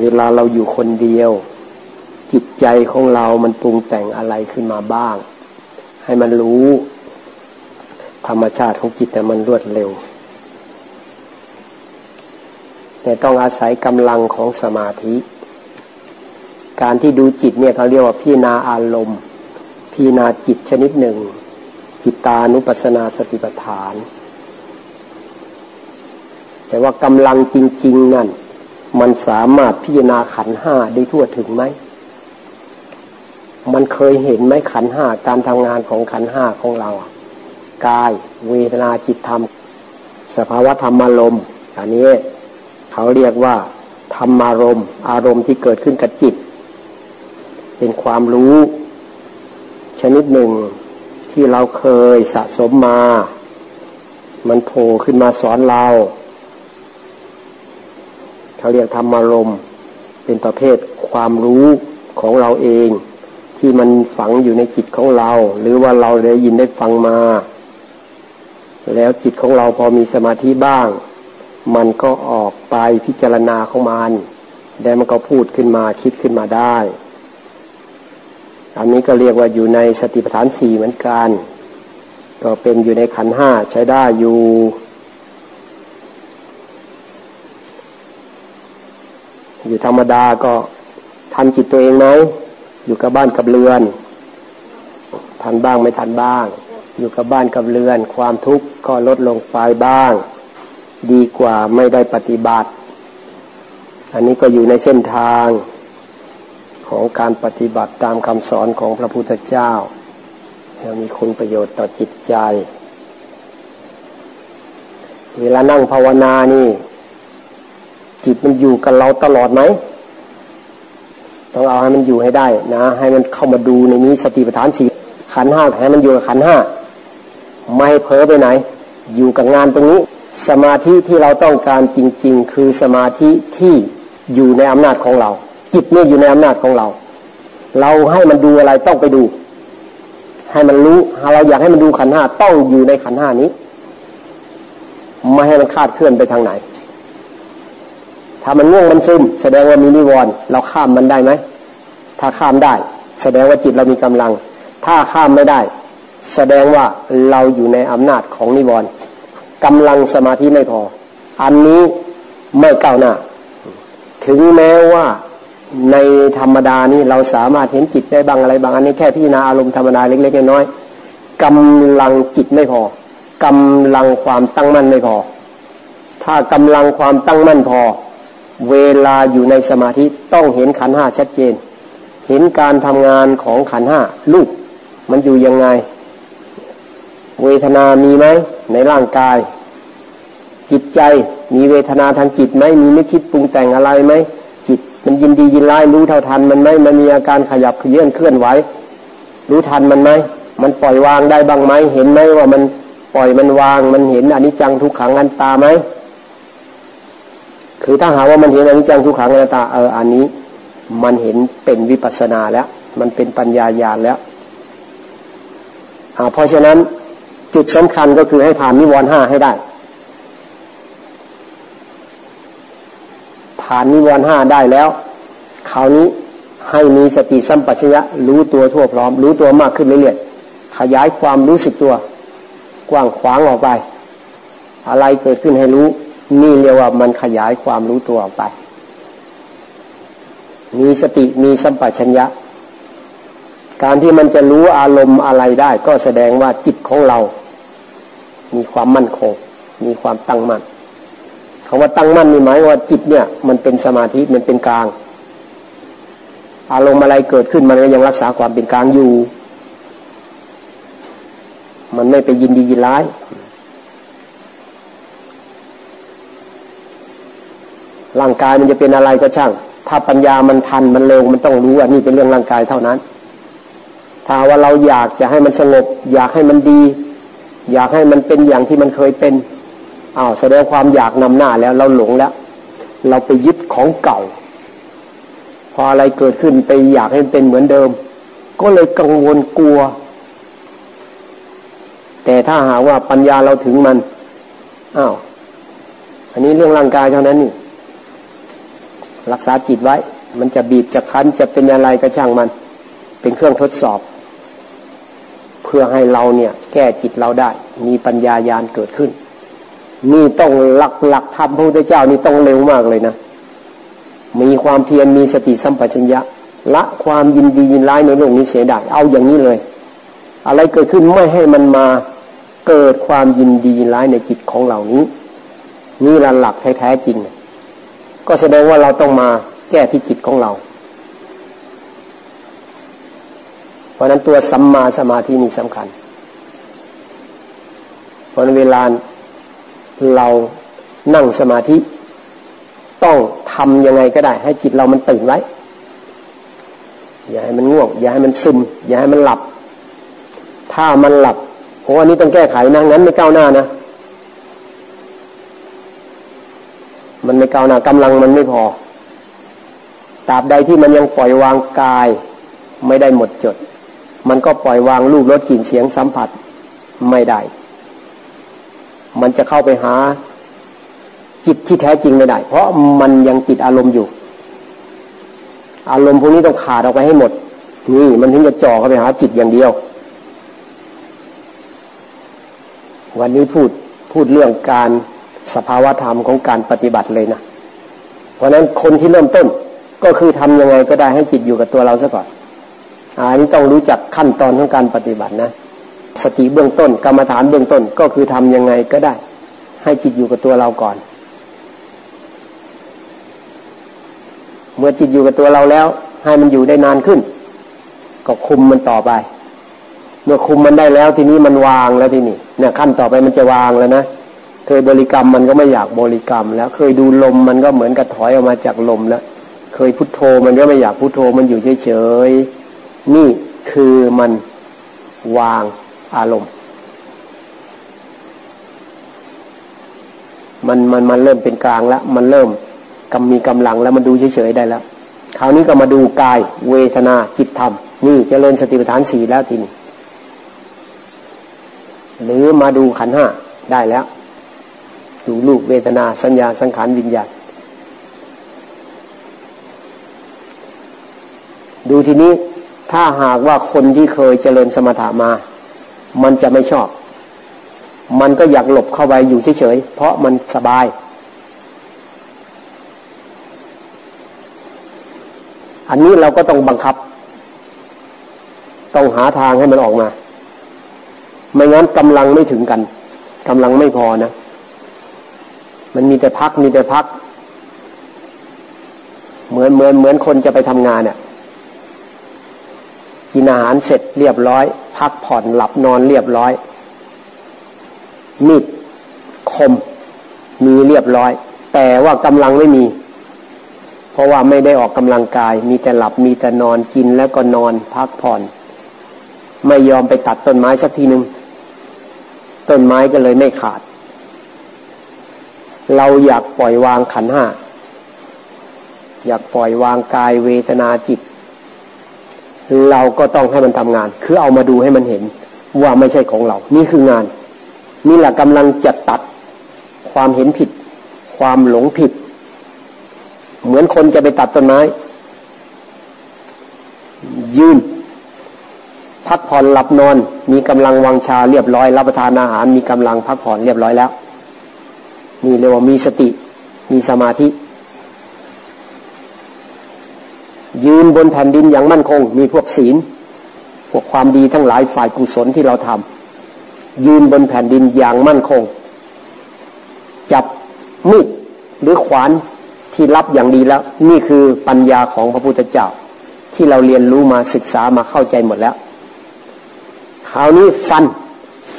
เวลาเราอยู่คนเดียว จิตใจของเรามันปรุงแต่งอะไรขึ้นมาบ้าง ให้มันรู้ ธรรมชาติของจิตแต่มันรวดเร็ว แต่ต้องอาศัยกำลังของสมาธิ การที่ดูจิตเนี่ยเขาเรียกว่าพิาณาอารมณ์พิาณาจิตชนิดหนึ่ง จิตตานุปัสนาสติปัฏฐาน แต่ว่ากำลังจริง ๆ นั่น มันสามารถพิจารณาขันห้าได้ทั่วถึงไหม มันเคยเห็นไหมขันห้าการทำงานของขันห้าของเรา กาย เวทนาจิตธรรม สภาวะธรรมารมณ์อันนี้เขาเรียกว่า ธรรมารมณ์ อารมณ์ที่เกิดขึ้นกับจิต เป็นความรู้ ชนิดหนึ่งที่เราเคยสะสมมา มันโผล่ขึ้นมาสอนเรา เขาเรียกธรรมารมเป็นประเภทความรู้ของเราเอง ที่มันฝังอยู่ในจิตของเรา หรือว่าเราได้ยินได้ฟังมา แล้วจิตของเราพอมีสมาธิบ้าง มันก็ออกไปพิจารณาของมันแล้วมันก็พูดขึ้นมาคิดขึ้นมาได้ อันนี้ก็เรียกว่าอยู่ในสติปัฏฐานสี่เหมือนกัน ก็เป็นอยู่ในขันห้าใช้ได้อยู่ อยู่ธรรมดาก็ทันจิตตัวเองไหมอยู่กับบ้านกับเรือนทันบ้างไม่ทันบ้าง อยู่กับบ้านกับเรือน ความทุกข์ก็ลดลงไปบ้าง ดีกว่าไม่ได้ปฏิบัติ อันนี้ก็อยู่ในเส้นทางของการปฏิบัติตามคำสอนของพระพุทธเจ้าแล้วมีคุณประโยชน์ต่อจิตใจ เวลานั่งภาวนานี่ จิตมันอยู่กับเราตลอดไหมต้องเอาให้มันอยู่ให้ได้นะ ให้มันเข้ามาดูในนี้สติปัฏฐานสี่ขันห้าให้มันอยู่กับขันห้าไม่เพ้อไปไหน อยู่กับงานตรงนี้ สมาธิที่เราต้องการจริง ๆ คือสมาธิที่อยู่ในอำนาจของเรา จิตนี่อยู่ในอำนาจของเรา เราให้มันดูอะไรต้องไปดู ให้มันรู้เราอยากให้มันดูขันห้าต้องอยู่ในขันห้านี้ ไม่ให้มันคาดเคลื่อนไปทางไหน ถ้ามันง่วงมันซึม แสดงว่ามีนิวรณ์เราข้ามมันได้ไหม ถ้าข้ามได้ แสดงว่าจิตเรามีกำลัง ถ้าข้ามไม่ได้ แสดงว่าเราอยู่ในอำนาจของนิวรณ์กำลังสมาธิไม่พอ อันนี้ไม่ก้าวหน้า ถึงแม้ว่าในธรรมดานี่เราสามารถเห็นจิตได้บางอะไรบางอันนี้แค่พิจารณาอารมณ์ธรรมดาเล็กๆน้อยๆกำลังจิตไม่พอกำลังความตั้งมั่นไม่พอ ถ้ากำลังความตั้งมั่นพอ เวลาอยู่ในสมาธิต้องเห็นขันห้าชัดเจน เห็นการทำงานของขันห้าลูกมันอยู่ยังไง เวทนามีไหมในร่างกาย จิตใจมีเวทนาทางจิตไหมมีไม่คิดปรุงแต่งอะไรไหมจิตมันยินดียินร้ายรู้เท่าทันมันไหมมันมีอาการขยับเลื่อนเคลื่อนไหวรู้ทันมันไหมมันปล่อยวางได้บ้างไหมเห็นไหมว่ามันปล่อยมันวาง มันเห็นอนิจจังทุกขังอันตาไหม คือถ้าหาว่ามันเห็นอนิจจังทุกขังอนัตตาเอออันนี้ มันเห็นเป็นวิปัสนาแล้ว มันเป็นปัญญาญาณแล้วเพราะฉะนั้นจุดสำคัญก็คือให้ผ่านนิวรณ์ห้าให้ได้ ผ่านนิวรณ์ห้าได้แล้วคราวนี้ให้มีสติสัมปชัญญะรู้ตัวทั่วพร้อม รู้ตัวมากขึ้นเรื่อยๆขยายความรู้สึกตัว กว้างขวางออกไป อะไรเกิดขึ้นให้รู้ นี่เรียกว่ามันขยายความรู้ตัวออกไป มีสติมีสัมปชัญญะ การที่มันจะรู้อารมณ์อะไรได้ ก็แสดงว่าจิตของเรา มีความมั่นคง มีความตั้งมั่นคาว่าตั้งมั่นนี่หมายว่าจิตเนี่ย มันเป็นสมาธิมันเป็นกลาง อารมณ์อะไรเกิดขึ้นมันก็ยังรักษาความเป็นกลางอยู่ มันไม่ไปยินดียินร้าย ร่างกายมันจะเป็นอะไรก็ช่าง ถ้าปัญญามันทันมันเร็วมันต้องรู้ว่านี่เป็นเรื่องร่างกายเท่านั้น ถ้าว่าเราอยากจะให้มันสงบ อยากให้มันดี อยากให้มันเป็นอย่างที่มันเคยเป็นอ้าวแสดงความอยากนำหน้าแล้วเราหลงแล้ว เราไปยึดของเก่า พออะไรเกิดขึ้นไปอยากให้มันเป็นเหมือนเดิม ก็เลยกังวลกลัว แต่ถ้าหาว่าปัญญาเราถึงมันอ้าวอันนี้เรื่องร่างกายเท่านั้นนี่ รักษาจิตไว้ มันจะบีบจะคั้นจะเป็นอะไรก็ช่างมัน เป็นเครื่องทดสอบ เพื่อให้เราเนี่ย แก้จิตเราได้ มีปัญญายาณเกิดขึ้น นี่ต้องหลักหลักธรรมพระพุทธเจ้านี่ต้องเร็วมากเลยนะ มีความเพียรมีสติสัมปชัญญะละความยินดียินร้ายในโลกนี้เสียได้เอาอย่างนี้เลย อะไรเกิดขึ้นไม่ให้มันมาเกิดความยินดียินร้ายในจิตของเหล่านี้ นี่ละหลักแท้ๆจริง ก็แสดงว่าเราต้องมาแก้ที่จิตของเรา เพราะนั้นตัวสัมมาสมาธินี่สำคัญ เพราะนั้นเวลาเรานั่งสมาธิ ต้องทำยังไงก็ได้ ให้จิตเรามันตื่นไว้ อย่าให้มันง่วง อย่าให้มันซึม อย่าให้มันหลับ ถ้ามันหลับโอ้อันนี้ต้องแก้ไขนะงั้นไม่ก้าวหน้านะ มันไม่ก้าวหน้ากำลังมันไม่พอตราบใดที่มันยังปล่อยวางกายไม่ได้หมดจด มันก็ปล่อยวางรูปรสกลิ่นเสียงสัมผัสไม่ได้ มันจะเข้าไปหาจิตที่แท้จริงไม่ได้ เพราะมันยังติดอารมณ์อยู่ อารมณ์พวกนี้ต้องขาดออกไปให้หมด นี่มันถึงจะจ่อเข้าไปหาจิตอย่างเดียว วันนี้พูดพูดเรื่องการ สภาวะธรรมของการปฏิบัติเลยนะ เพราะนั้นคนที่เริ่มต้นก็คือทำยังไงก็ได้ให้จิตอยู่กับตัวเราซะก่อนอันนี้ต้องรู้จักขั้นตอนของการปฏิบัตินะ สติเบื้องต้น กรรมฐานเบื้องต้นก็คือทำยังไงก็ได้ ให้จิตอยู่กับตัวเราก่อน เมื่อจิตอยู่กับตัวเราแล้ว ให้มันอยู่ได้นานขึ้น ก็คุมมันต่อไป เมื่อคุมมันได้แล้วทีนี้มันวางแล้วทีนี้เนี่ยขั้นต่อไปมันจะวางแล้วนะ เคยบริกรรมมันก็ไม่อยากบริกรรม แล้วเคยดูลมมันก็เหมือนกับถอยออกมาจากลมแล้ว เคยพุทโธมันก็ไม่อยากพุทโธมันอยู่เฉยๆนี่คือมันวางอารมณ์ มันมันมันเริ่มเป็นกลางแล้ว มันเริ่มกำมีกำลังแล้วมันดูเฉยๆได้แล้วคราวนี้ก็มาดูกายเวทนาจิตธรรม นี่จเจริญสติปัฏฐานสี่แล้วทีนี้หรือมาดูขันห้าได้แล้ว ดูรูปเวทนาสัญญาสังขารวิญญาณดูทีนี้ถ้าหากว่าคนที่เคยเจริญสมถะมา มันจะไม่ชอบ มันก็อยากหลบเข้าไปอยู่เฉยๆ เพราะมันสบาย อันนี้เราก็ต้องบังคับ ต้องหาทางให้มันออกมา ไม่งั้นกำลังไม่ถึงกันกำลังไม่พอนะ มันมีแต่พักมีแต่พัก เหมือนเหมือนเหมือนคนจะไปทำงานเนี่ยกินอาหารเสร็จเรียบร้อย พักผ่อนหลับนอนเรียบร้อย มีดคมมีเรียบร้อย แต่ว่ากำลังไม่มี เพราะว่าไม่ได้ออกกำลังกาย มีแต่หลับมีแต่นอนกินแล้วก็นอน พักผ่อน ไม่ยอมไปตัดต้นไม้สักทีหนึ่งต้นไม้ก็เลยไม่ขาด เราอยากปล่อยวางขันห้าอยากปล่อยวางกายเวทนาจิต เราก็ต้องให้มันทำงาน คือเอามาดูให้มันเห็นว่าไม่ใช่ของเรา นี่คืองาน นี่แหละกำลังจะตัดความเห็นผิด ความหลงผิด เหมือนคนจะไปตัดต้นไม้ ยืน พักผ่อนหลับนอน มีกำลังวังชาเรียบร้อย รับประทานอาหาร มีกำลังพักผ่อนเรียบร้อยแล้ว นี่เรียกว่ามีสติ มีสมาธิ ยืนบนแผ่นดินอย่างมั่นคง มีพวกศีล พวกความดีทั้งหลายฝ่ายกุศลที่เราทำยืนบนแผ่นดินอย่างมั่นคง จับมีดหรือขวานที่รับอย่างดีแล้ว นี่คือปัญญาของพระพุทธเจ้า ที่เราเรียนรู้มาศึกษามาเข้าใจหมดแล้วคราวนี้ฟัน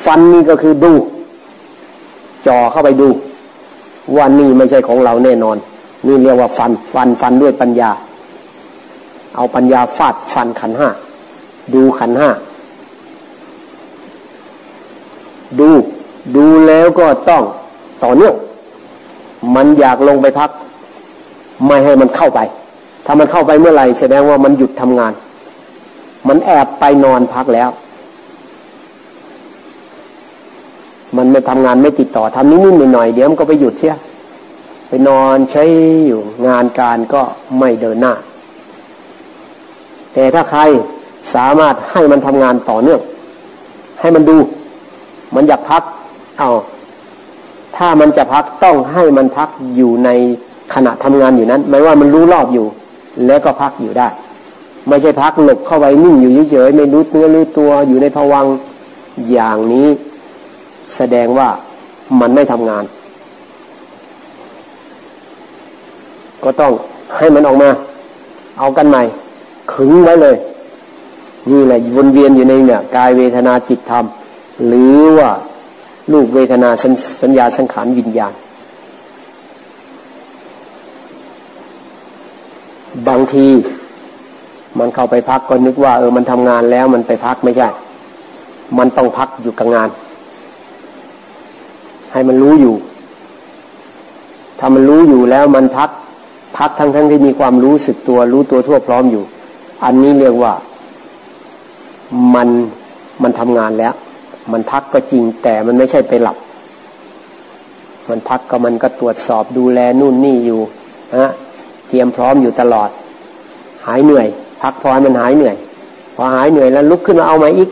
ฟันนี่ก็คือดู จ่อเข้าไปดู ว่านี่ไม่ใช่ของเราแน่นอน นี่เรียกว่าฟันฟันฟันด้วยปัญญา เอาปัญญาฟาดฟันขันห้าดูขันห้าดูดูแล้วก็ต้องต่อเนื่องมันอยากลงไปพัก ไม่ให้มันเข้าไป ถ้ามันเข้าไปเมื่อไหร่แสดงว่ามันหยุดทำงาน มันแอบไปนอนพักแล้ว มันไม่ทำงานไม่ติดต่อทำนิดๆหน่อยๆเดี๋ยวมันก็ไปหยุดเสียไปนอนใช้อยู่งานการก็ไม่เดินหน้า แต่ถ้าใครสามารถให้มันทำงานต่อเนื่อง ให้มันดู มันอยากพัก เอาถ้ามันจะพักต้องให้มันพักอยู่ในขณะทำงานอยู่นั้นไม่ว่ามันรู้รอบอยู่ แล้วก็พักอยู่ได้ ไม่ใช่พักหลบเข้าไปนิ่งอยู่เฉยๆไม่รู้เนื้อรู้ตัวอยู่ในภวังอย่างนี้ แสดงว่ามันไม่ทำงาน ก็ต้องให้มันออกมา เอากันใหม่ ขึงไว้เลย นี่แหละวนเวียนอยู่ในเนี่ยกายเวทนาจิตธรรม หรือว่าลูกเวทนาสัญญาสังขารวิญญาณ บางทีมันเข้าไปพักก็นึกว่าเออมันทำงานแล้วมันไปพักไม่ใช่ มันต้องพักอยู่กับงาน ให้มันรู้อยู่ ถ้ามันรู้อยู่แล้วมันพัก พักทั้งทั้งที่มีความรู้สึกตัว รู้ตัวทั่วพร้อมอยู่ อันนี้เรียกว่ามันมันทำงานแล้ว มันพักก็จริงแต่มันไม่ใช่ไปหลับ มันพักก็มันก็ตรวจสอบดูแลนู่นนี่อยู่ฮะเตรียมพร้อมอยู่ตลอด หายเหนื่อย พักพอมันหายเหนื่อย พอหายเหนื่อยแล้วลุกขึ้นมาเอามาอีก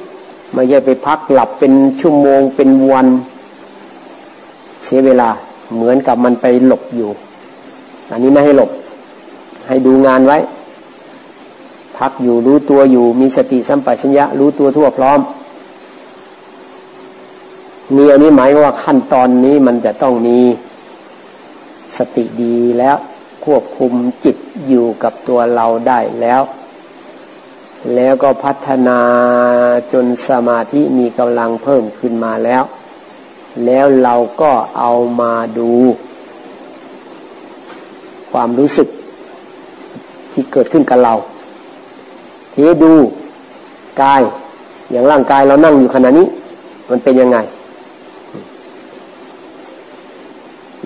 ไม่ใช่ไปพักหลับเป็นชั่วโมงเป็นวัน เสียเวลาเหมือนกับมันไปหลบอยู่ อันนี้ไม่ให้หลบ ให้ดูงานไว้ พักอยู่รู้ตัวอยู่ มีสติสัมปชัญญะ รู้ตัวทั่วพร้อมมีอันนี้หมายว่าขั้นตอนนี้มันจะต้องมีสติดีแล้ว ควบคุมจิตอยู่กับตัวเราได้แล้ว แล้วก็พัฒนาจนสมาธิมีกำลังเพิ่มขึ้นมาแล้ว แล้วเราก็เอามาดู ความรู้สึกที่เกิดขึ้นกับเราทีดูกาย อย่างร่างกายเรานั่งอยู่ขณะนี้ มันเป็นยังไง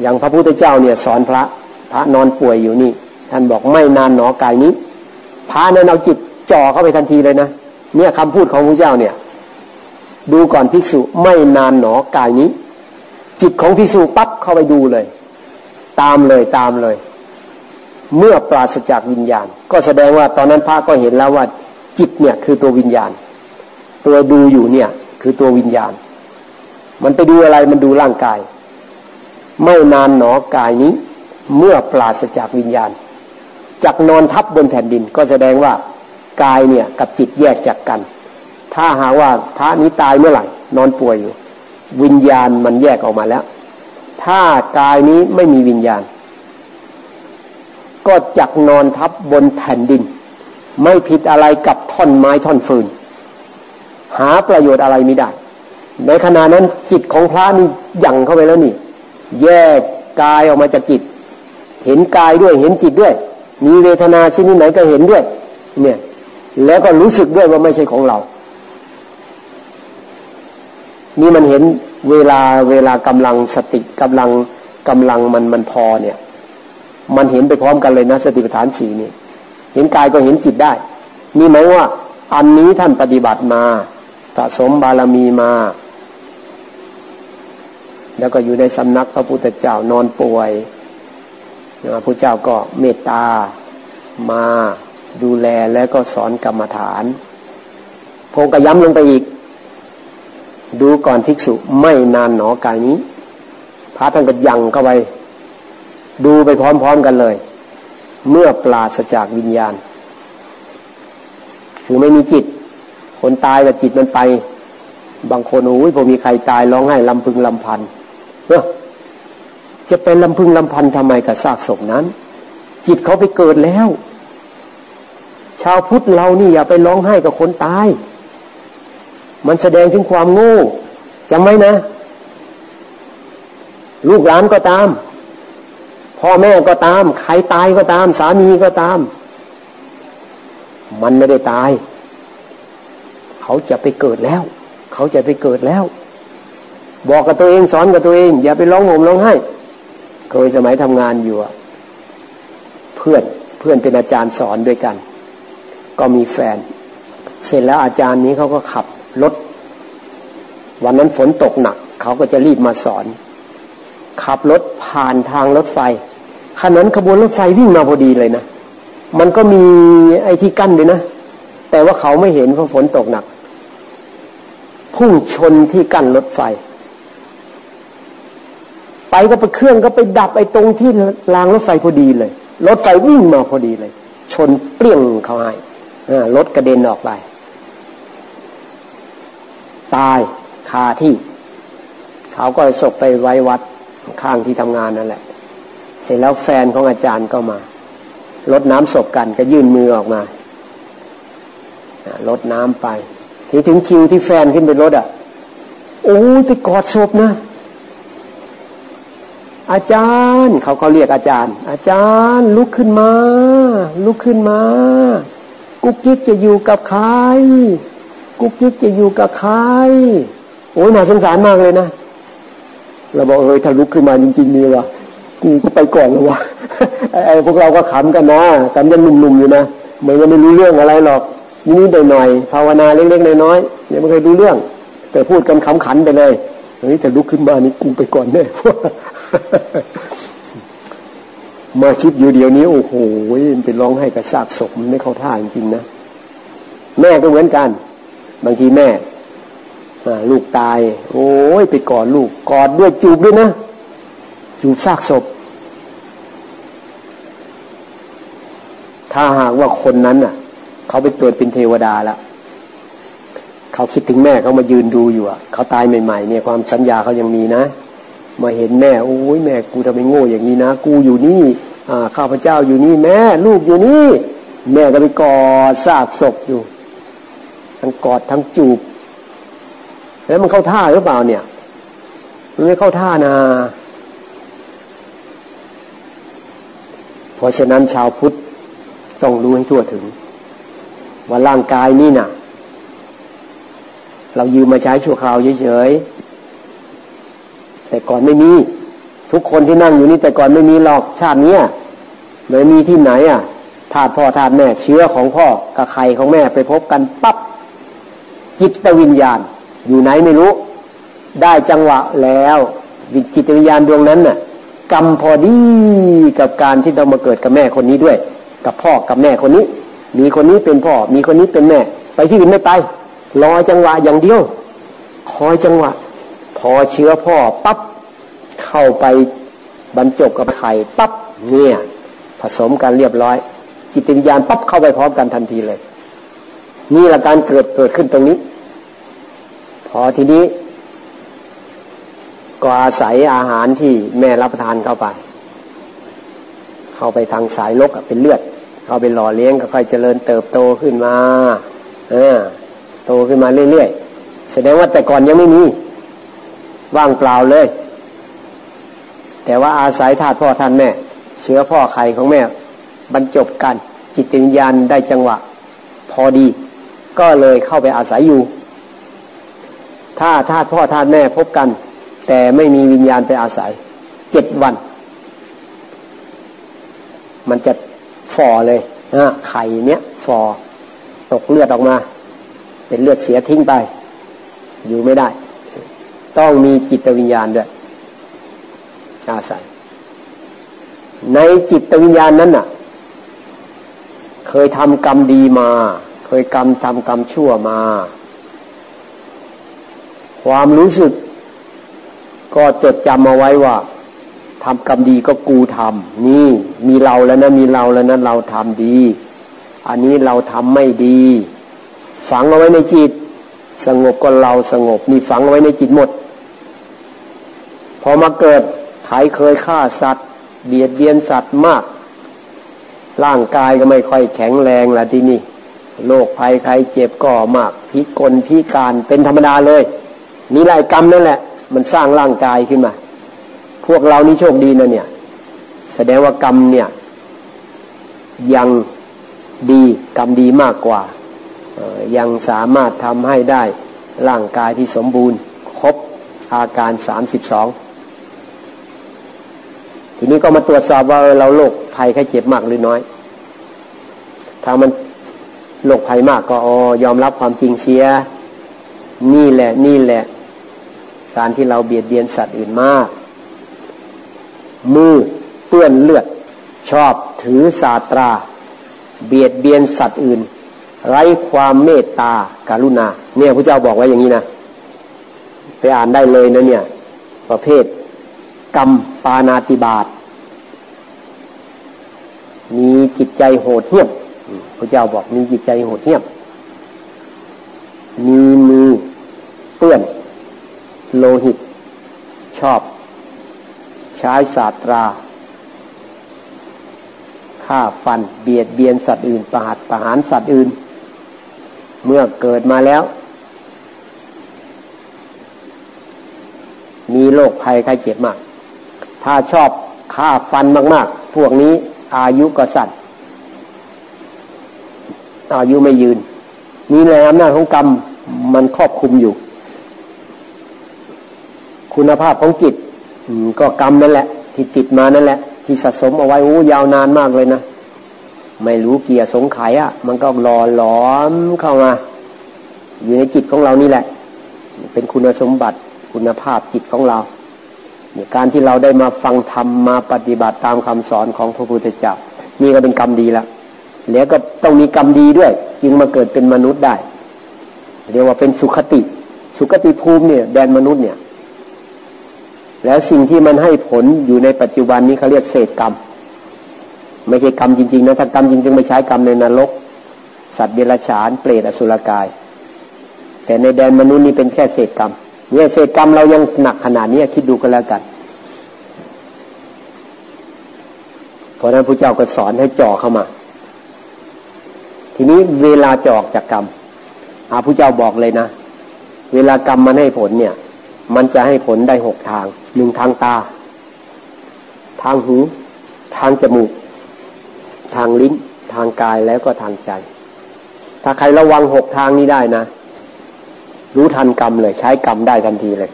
อย่างพระพุทธเจ้าเนี่ยสอนพระ พระนอนป่วยอยู่นี่ ท่านบอกไม่นานหนอกายนี้พระนั้นเอาจิตจ่อเข้าไปทันทีเลยนะเนี่ยคำพูดของพระเจ้าเนี่ย ดูก่อนภิกษุไม่นานหนอกายนี้ จิตของภิกษุปั๊บเข้าไปดูเลย ตามเลยตามเลย เมื่อปราศจากวิญญาณ ก็แสดงว่าตอนนั้นพระก็เห็นแล้วว่า จิตเนี่ยคือตัววิญญาณ ตัวดูอยู่เนี่ยคือตัววิญญาณ มันไปดูอะไรมันดูร่างกาย ไม่นานหนอกายนี้ เมื่อปราศจากวิญญาณจากนอนทับบนแผ่นดินก็แสดงว่ากายเนี่ยกับจิตแยกจากกัน ถ้าหาว่าพระนี้ตายเมื่อไหร่ นอนป่วยอยู่ วิญญาณมันแยกออกมาแล้ว ถ้ากายนี้ไม่มีวิญญาณ ก็จักนอนทับบนแผ่นดิน ไม่ผิดอะไรกับท่อนไม้ท่อนฟืน หาประโยชน์อะไรไม่ได้ ในขณะนั้นจิตของพระนี่ยั่งเข้าไปแล้วนี่ แยกกายออกมาจากจิต เห็นกายด้วยเห็นจิตด้วย มีเวทนาชนิดไหนก็เห็นด้วย เนี่ยแล้วก็รู้สึกด้วยว่าไม่ใช่ของเรา นี่มันเห็นเวลาเวลากำลังสติกำลังกำลังมันมันพอเนี่ย มันเห็นไปพร้อมกันเลยนะ สติปัฏฐานสีนี่เห็นกายก็เห็นจิตได้ นี่หมายว่า อันนี้ท่านปฏิบัติมาสะสมบารมีมา แล้วก็อยู่ในสำนักพระพุทธเจ้านอนป่วยพระพุทธเจ้าก็เมตตามาดูแลแล้วก็สอนกรรมฐานพงกระย้ำลงไปอีก ดูก่อนภิกษุไม่นานหนอกายนี้ พระท่านก็ยังเข้าไป ดูไปพร้อมๆกันเลย เมื่อปราศจากวิญญาณ คือไม่มีจิต คนตายแต่จิตมันไป บางคนโอ้ยพอมีใครตายร้องไห้ลำพึงลำพันจะเป็นลำพึงลำพันทำไมกับซากศพนั้น จิตเขาไปเกิดแล้ว ชาวพุทธเรานี่อย่าไปร้องไห้กับคนตาย มันแสดงถึงความโง่จำไว้นะ ลูกหลานก็ตาม พ่อแม่ก็ตาม ใครตายก็ตาม สามีก็ตาม มันไม่ได้ตาย เขาจะไปเกิดแล้ว เขาจะไปเกิดแล้ว บอกกับตัวเองสอนกับตัวเอง อย่าไปร้องห่มร้องไห้เคยสมัยทำงานอยู่เพื่อนเพื่อนเป็นอาจารย์สอนด้วยกัน ก็มีแฟน เสร็จแล้วอาจารย์นี้เขาก็ขับ รถ วันนั้นฝนตกหนัก เขาก็จะรีบมาสอน ขับรถผ่านทางรถไฟขนาดขบวนรถไฟวิ่งมาพอดีเลยนะ มันก็มีไอ้ที่กั้นด้วยนะ แต่ว่าเขาไม่เห็นเพราะฝนตกหนัก พุ่งชนที่กั้นรถไฟ ไปก็ไปเครื่องก็ไปดับไอ้ตรงที่รางรถไฟพอดีเลย รถไฟวิ่งมาพอดีเลย ชนเปรี้ยงเขาให้รถกระเด็นออกไป ตายคาที่ เขาก็ศพไปไว้วัดข้างที่ทำงานนั่นแหละ เสร็จแล้วแฟนของอาจารย์ก็มาลดน้ำศพกันก็ยื่นมือออกมาลดน้ำไปทีถึงคิวที่แฟนขึ้นไปรถอะโอ้ไปกอดศพนะ อาจารย์เขาก็เรียกอาจารย์ อาจารย์ลุกขึ้นมา ลุกขึ้นมา กุ๊กกิ๊กจะอยู่กับใคร กุ๊กกิ๊กจะอยู่กับใครโอ้ยน่าสงสารมากเลยนะเราบอกเอ้ยถ้าลุกขึ้นมาจริงๆนี่วะกูก็ไปก่อนแล้ววะไอ้พวกเราก็ขำกันนะกันยังหนุ่มๆอยู่นะเหมันยังไม่รู้เรื่องอะไรหรอกนิดๆหน่อยๆภาวนาเล็กๆน้อยๆยังไม่เคยรู้เรื่อง แต่พูดกันขำขันไปเลยเฮ้ยแต่ลุกขึ้นมานี่กูไปก่อนแน่มาคิดอยู่เดียวนี้โอ้โหเป็นร้องให้กระซากศพมันไม่เข้าท่าจริงๆนะแม่ก็เหมือนกัน บางทีแม่ลูกตาย โอ้ยไปกอดลูกกอดด้วยจูบด้วยนะ จูบซากศพ ถ้าหากว่าคนนั้นน่ะ เขาไปเกิดเป็นเทวดาแล้วเขาคิดถึงแม่เขามายืนดูอยู่อะ เขาตายใหม่ ๆ เนี่ยความสัญญาเขายังมีนะ มาเห็นแม่โอ้ยแม่กูทำไมโง่อย่างนี้นะ กูอยู่นี่อ่าข้าพเจ้าอยู่นี่แม่ ลูกอยู่นี่ แม่ก็ไปกอดซากศพอยู่ ทั้งกอดทั้งจูบ แล้วมันเข้าท่าหรือเปล่าเนี่ย มันไม่เข้าท่านะเพราะฉะนั้นชาวพุทธต้องรู้ให้ทั่วถึง ว่าร่างกายนี่นะ่ะ เรายืมมาใช้ชั่วคราวเฉยๆแต่ก่อนไม่มี ทุกคนที่นั่งอยู่นี่แต่ก่อนไม่มีหรอกชาตินี้ไม่มีที่ไหนอะธาตุพ่อธาตุแม่เชื้อของพ่อกับไข่ของแม่ไปพบกันปับ๊บ จิตวิญญาณ อยู่ไหนไม่รู้ ได้จังหวะแล้ววิจิตวิญญาณดวงนั้นน่ะกรรมพอดีกับการที่เรามาเกิดกับแม่คนนี้ด้วย กับพ่อกับแม่คนนี้ มีคนนี้เป็นพ่อ มีคนนี้เป็นแม่ ไปที่อื่นไม่ไป รอจังหวะอย่างเดียวคอยจังหวะ พอเชื้อพ่อปั๊บเข้าไปบรรจบกับไข่ปั๊บเนี่ยผสมกันเรียบร้อย จิตวิญญาณปั๊บเข้าไปพร้อมกันทันทีเลย นี่แหละการเกิดเกิดขึ้นตรงนี้ พอทีนี้ ก็อาศัยอาหารที่แม่รับประทานเข้าไป เข้าไปทางสายลกเป็นเลือด เข้าไปหล่อเลี้ยงก็ค่อยเจริญเติบโตขึ้นมา เออ โตขึ้นมาเรื่อยๆแสดงว่าแต่ก่อนยังไม่มี ว่างเปล่าเลย แต่ว่าอาศัยธาตุพ่อท่านแม่ เชื้อพ่อไข่ของแม่ บรรจบกันจิตวิญญาณได้จังหวะ พอดี ก็เลยเข้าไปอาศัยอยู่ ถ้าธาตุพ่อธาตุแม่พบกัน แต่ไม่มีวิญญาณไปอาศัยเจ็ดวัน มันจะฝ่อเลยนะไข่เนี้ยฝ่อตกเลือดออกมา เป็นเลือดเสียทิ้งไป อยู่ไม่ได้ ต้องมีจิตวิญญาณด้วยอาศัย ในจิตวิญญาณนั้นน่ะ เคยทำกรรมดีมา เคยกรรมทำกรรมชั่วมา ความรู้สึก ก็จดจำเอาไว้ว่าทำกรรมดีก็กูทำนี่มีเราแล้วนะมีเราแล้วนะเราทำดี อันนี้เราทำไม่ดี ฝังเอาไว้ในจิต สงบก็เราสงบนี่ฝังเอาไว้ในจิตหมด พอมาเกิดใครเคยฆ่าสัตว์ เบียดเบียนสัตว์มาก ร่างกายก็ไม่ค่อยแข็งแรงละที่นี่โรคภัยใครเจ็บก็มากพิกลพิการเป็นธรรมดาเลย มีลายกรรมนั่นแหละ มันสร้างร่างกายขึ้นมา พวกเรานี่โชคดีนะเนี่ย แสดงว่ากรรมเนี่ย ยังดีกรรมดีมากกว่า ยังสามารถทำให้ได้ร่างกายที่สมบูรณ์ ครบอาการสามสิบสองทีนี้ก็มาตรวจสอบว่าเราโรคภัยแค่เจ็บมากหรือน้อย ถ้ามันโรคภัยมากก็อยอมรับความจริงเสีย นี่แหละ นี่แหละ การที่เราเบียดเบียนสัตว์อื่นมาก มือเปื้อนเลือด ชอบถือศาสตรา เบียดเบียนสัตว์อื่น ไร้ความเมตตาการุณา เนี่ยพระเจ้าบอกไว้อย่างนี้นะไปอ่านได้เลยนะเนี่ย ประเภท กรรมปานาติบาตมีจิตใจโหดเหี้ยมพระเจ้าบอกมีจิตใจโหดเหี้ยมมีมือเปื้อน โลหิต ชอบ ใช้ศาสตราฆ่าฟันเบียดเบียนสัตว์อื่น ประหัตประหารสัตว์อื่น เมื่อเกิดมาแล้ว มีโรคภัยไข้เจ็บมาก ถ้าชอบฆ่าฟันมาก ๆ พวกนี้อายุก็สั้นอายุไม่ยืนมีแรงอำนาจของกรรมมันครอบคุมอยู่ คุณภาพของจิตก็กรรมนั่นแหละ ที่ติดมานั่นแหละ ที่สะสมเอาไว้โอ้ยาวนานมากเลยนะ ไม่รู้เกียร์สงไขอะ่ะ มันก็หล่อหลอมเข้ามา อยู่ในจิตของเรานี่แหละ เป็นคุณสมบัติคุณภาพจิตของเราการที่เราได้มาฟังธรรมมาปฏิบัติตามคำสอนของพระพุทธเจ้านี่ก็เป็นกรรมดีล้วแล้วก็ต้องมีกรรมดีด้วย จึงมาเกิดเป็นมนุษย์ได้ เรียกว่าเป็นสุขติ สุขติภูมิเนี่ยแดนมนุษย์เนี่ย แล้วสิ่งที่มันให้ผลอยู่ในปัจจุบันนี้เขาเรียกเศษกรรม ไม่ใช่กรรมจริงๆนะถ้ากรรมจริงๆไม่ใช้กรรมในนรก สัตว์เดรัจฉานเปรตอสุรกาย แต่ในแดนมนุษย์นี่เป็นแค่เศษกรรมเนี่ยเศษกรรมเรายังหนักขนาดนี้คิดดูกันแล้วกันเพราะนั้นพระเจ้าก็สอนให้จ่อเข้ามา ทีนี้เวลาจะออกจากกรรมอาพระเจ้าบอกเลยนะ เวลากรรมมันให้ผลเนี่ย มันจะให้ผลได้หกทางหนึ่งทางตา ทางหู ทางจมูก ทางลิ้น ทางกายแล้วก็ทางใจ ถ้าใครระวังหกทางนี้ได้นะ รู้ทันกรรมเลย ใช้กรรมได้ทันทีเลย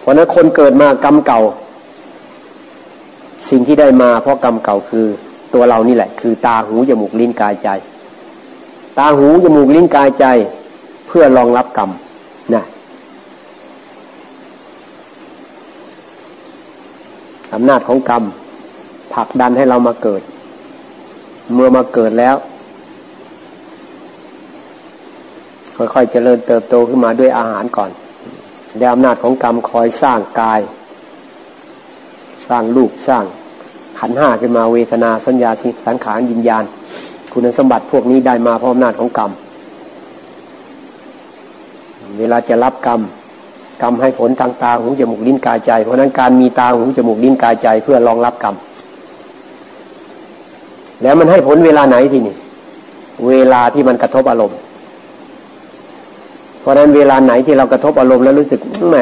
เพราะนั้นคนเกิดมากรรมเก่า สิ่งที่ได้มาเพราะกรรมเก่าคือตัวเรานี่แหละ คือตาหูจมูกลิ้นกายใจ ตาหูจมูกลิ้นกายใจ เพื่อรองรับกรรมนะ อำนาจของกรรมผลักดันให้เรามาเกิด เมื่อมาเกิดแล้ว ค่อยๆเจริญเติบโตขึ้นมาด้วยอาหารก่อนได้อำนาจของกรรมคอยสร้างกาย สร้างรูปสร้างขันห้าขึ้นมาเวทนาสัญญาสังขารยินญาณ คุณสมบัติพวกนี้ได้มาเพราะอำนาจของกรรม เวลาจะรับกรรม กรรมให้ผลทางตาหูจมูกลิ้นกายใจ เพราะนั้นการมีตาหูจมูกลิ้นกายใจเพื่อรองรับกรรมแล้วมันให้ผลเวลาไหนทีนี่ เวลาที่มันกระทบอารมณ์ เพราะนั้นเวลาไหนที่เรากระทบอารมณ์แล้วรู้สึกแหม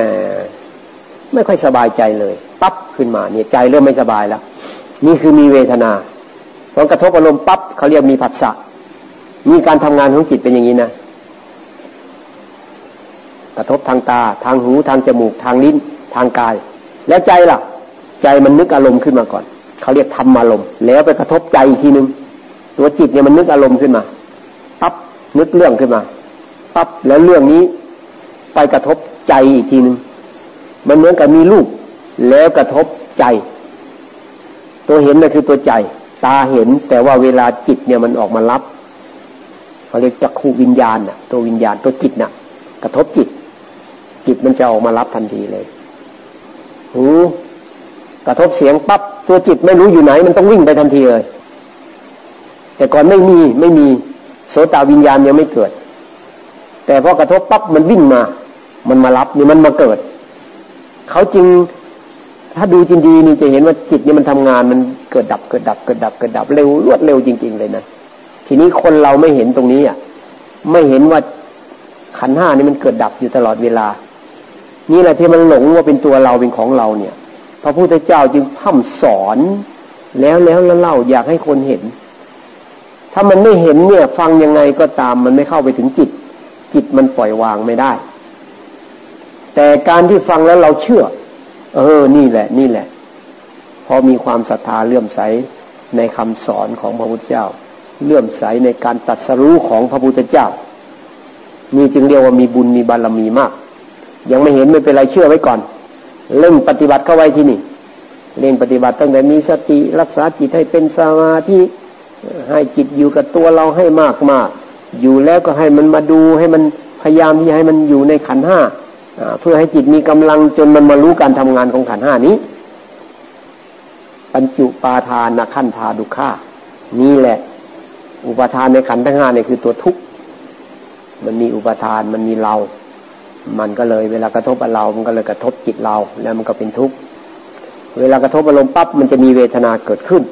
ไม่ค่อยสบายใจเลยปั๊บขึ้นมาเนี่ยใจเริ่มไม่สบายแล้วนี่คือมีเวทนาพอกระทบอารมณ์ปั๊บเขาเรียกมีผัสสะมีการทำงานของจิตเป็นอย่างนี้นะ กระทบทางตา ทางหูทางจมูก ทางลิ้น ทางกาย แล้วใจล่ะ ใจมันนึกอารมณ์ขึ้นมาก่อนเขาเรียกทำอารมณ์ แล้วไปกระทบใจอีกทีนึง ตัวจิตเนี่ยมันนึกอารมณ์ขึ้นมาปั๊บนึกเรื่องขึ้นมาปั๊บแล้วเรื่องนี้ไปกระทบใจอีกทีหนึ่งมันเหมือนกับมีลูกแล้วกระทบใจ ตัวเห็นน่นคือตัวใจ ตาเห็นแต่ว่าเวลาจิตเนี่ยมันออกมารับเขาเรียกจักขูวิญญาณน่ะ ตัววิญญาณตัวจิตน่ะ กระทบจิต จิตมันจะออกมารับทันทีเลยหูกระทบเสียงปั๊บตัวจิตไม่รู้อยู่ไหน มันต้องวิ่งไปทันทีเลย แต่ก่อนไม่มีไม่มีโสตาวิญญาณยังไม่เกิด แต่พอกระทบปั๊บมันวิ่งมา มันมารับนี่มันมาเกิด เขาจึงถ้าดูจริงดีนี่จะเห็นว่าจิตนี่มันทำงานมันเกิดดับเกิดดับเกิดดับเกิดดับเร็วรวดเร็วจริง ๆ เลยนะทีนี้คนเราไม่เห็นตรงนี้อะไม่เห็นว่าขันห้านี่มันเกิดดับอยู่ตลอดเวลา นี่แหละที่มันหลงว่าเป็นตัวเราเป็นของเราเนี่ย พระพุทธเจ้าจึงพ่ำสอนแล้วแล้วแล้วเล่าอยากให้คนเห็น ถ้ามันไม่เห็นเนี่ย ฟังยังไงก็ตามมันไม่เข้าไปถึงจิต จิตมันปล่อยวางไม่ได้ แต่การที่ฟังแล้วเราเชื่อ เออ นี่แหละ นี่แหละ พอมีความศรัทธาเลื่อมใสในคำสอนของพระพุทธเจ้า เลื่อมใสในการตัดสรู้ของพระพุทธเจ้านี่จึงเรียกว่ามีบุญมีบารมีมาก ยังไม่เห็นไม่เป็นไรเชื่อไว้ก่อน เร่งปฏิบัติเข้าไว้ที่นี่เล่นปฏิบัติตั้งแต่มีสติรักษาจิตให้เป็นสมาธิให้จิตอยู่กับตัวเราให้มากมากอยู่แล้วก็ให้มันมาดูให้มันพยายามที่ให้มันอยู่ในขันห้าเพื่อให้จิตมีกำลังจนมันมารู้การทำงานของขันห้านี้ ปัญจุปาทานนะขั้นทาดุข่านี่แหละ อุปทานในขันทั้งห้าเนี่ยคือตัวทุกข์มันมีอุปทานมันมีเรา มันก็เลยเวลากระทบเรา มันก็เลยกระทบจิตเรา แล้วมันก็เป็นทุกข์ เวลากระทบอารมณ์ปั๊บมันจะมีเวทนาเกิดขึ้น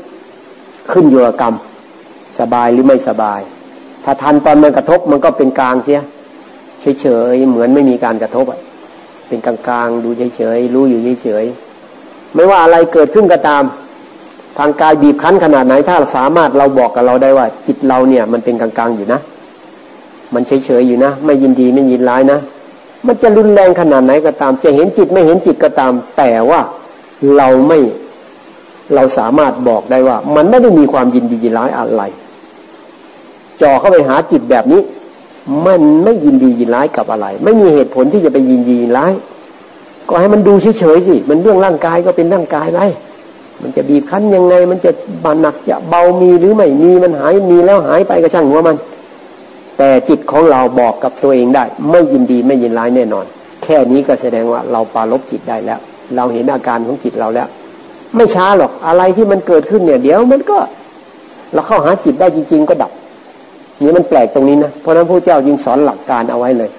ขึ้นอยู่กับกรรม สบายหรือไม่สบาย ถ้าทันตอนมันกระทบมันก็เป็นกลางเสีย เฉยๆ เหมือนไม่มีการกระทบอะเป็นกลางๆ ดูเฉยๆ รู้อยู่เฉยๆ ไม่ว่าอะไรเกิดขึ้นก็ตาม ทางกายบีบคั้นขนาดไหน ถ้าสามารถเราบอกกับเราได้ว่า จิตเราเนี่ย มันเป็นกลางๆอยู่นะ มันเฉยๆอยู่นะ ไม่ยินดีไม่ยินร้ายนะ มันจะรุนแรงขนาดไหนก็ตาม จะเห็นจิตไม่เห็นจิตก็ตาม แต่ว่าเราไม่เราสามารถบอกได้ว่า มันไม่ได้มีความยินดียินร้ายอะไรจ่อเข้าไปหาจิตแบบนี้ มันไม่ยินดียินร้ายกับอะไร ไม่มีเหตุผลที่จะไปยินดียินร้าย ก็ให้มันดูเฉยๆสิมันเรื่องร่างกายก็เป็นร่างกายไปมันจะบีบคั้นยังไง มันจะบาหนักจะเบามีหรือไม่มีมันหายมีแล้วหายไปก็ช่างหัวมัน แต่จิตของเราบอกกับตัวเองได้ ไม่ยินดีไม่ยินร้ายแน่นอน แค่นี้ก็แสดงว่าเราปาลบจิตได้แล้ว เราเห็นอาการของจิตเราแล้ว ไม่ช้าหรอกอะไรที่มันเกิดขึ้นเนี่ย เดี๋ยวมันก็ เราเข้าหาจิตได้จริง ๆ ก็ดับนี่มันแปลกตรงนี้นะเพราะนั้นพระเจ้ายิงสอนหลักการเอาไว้เลย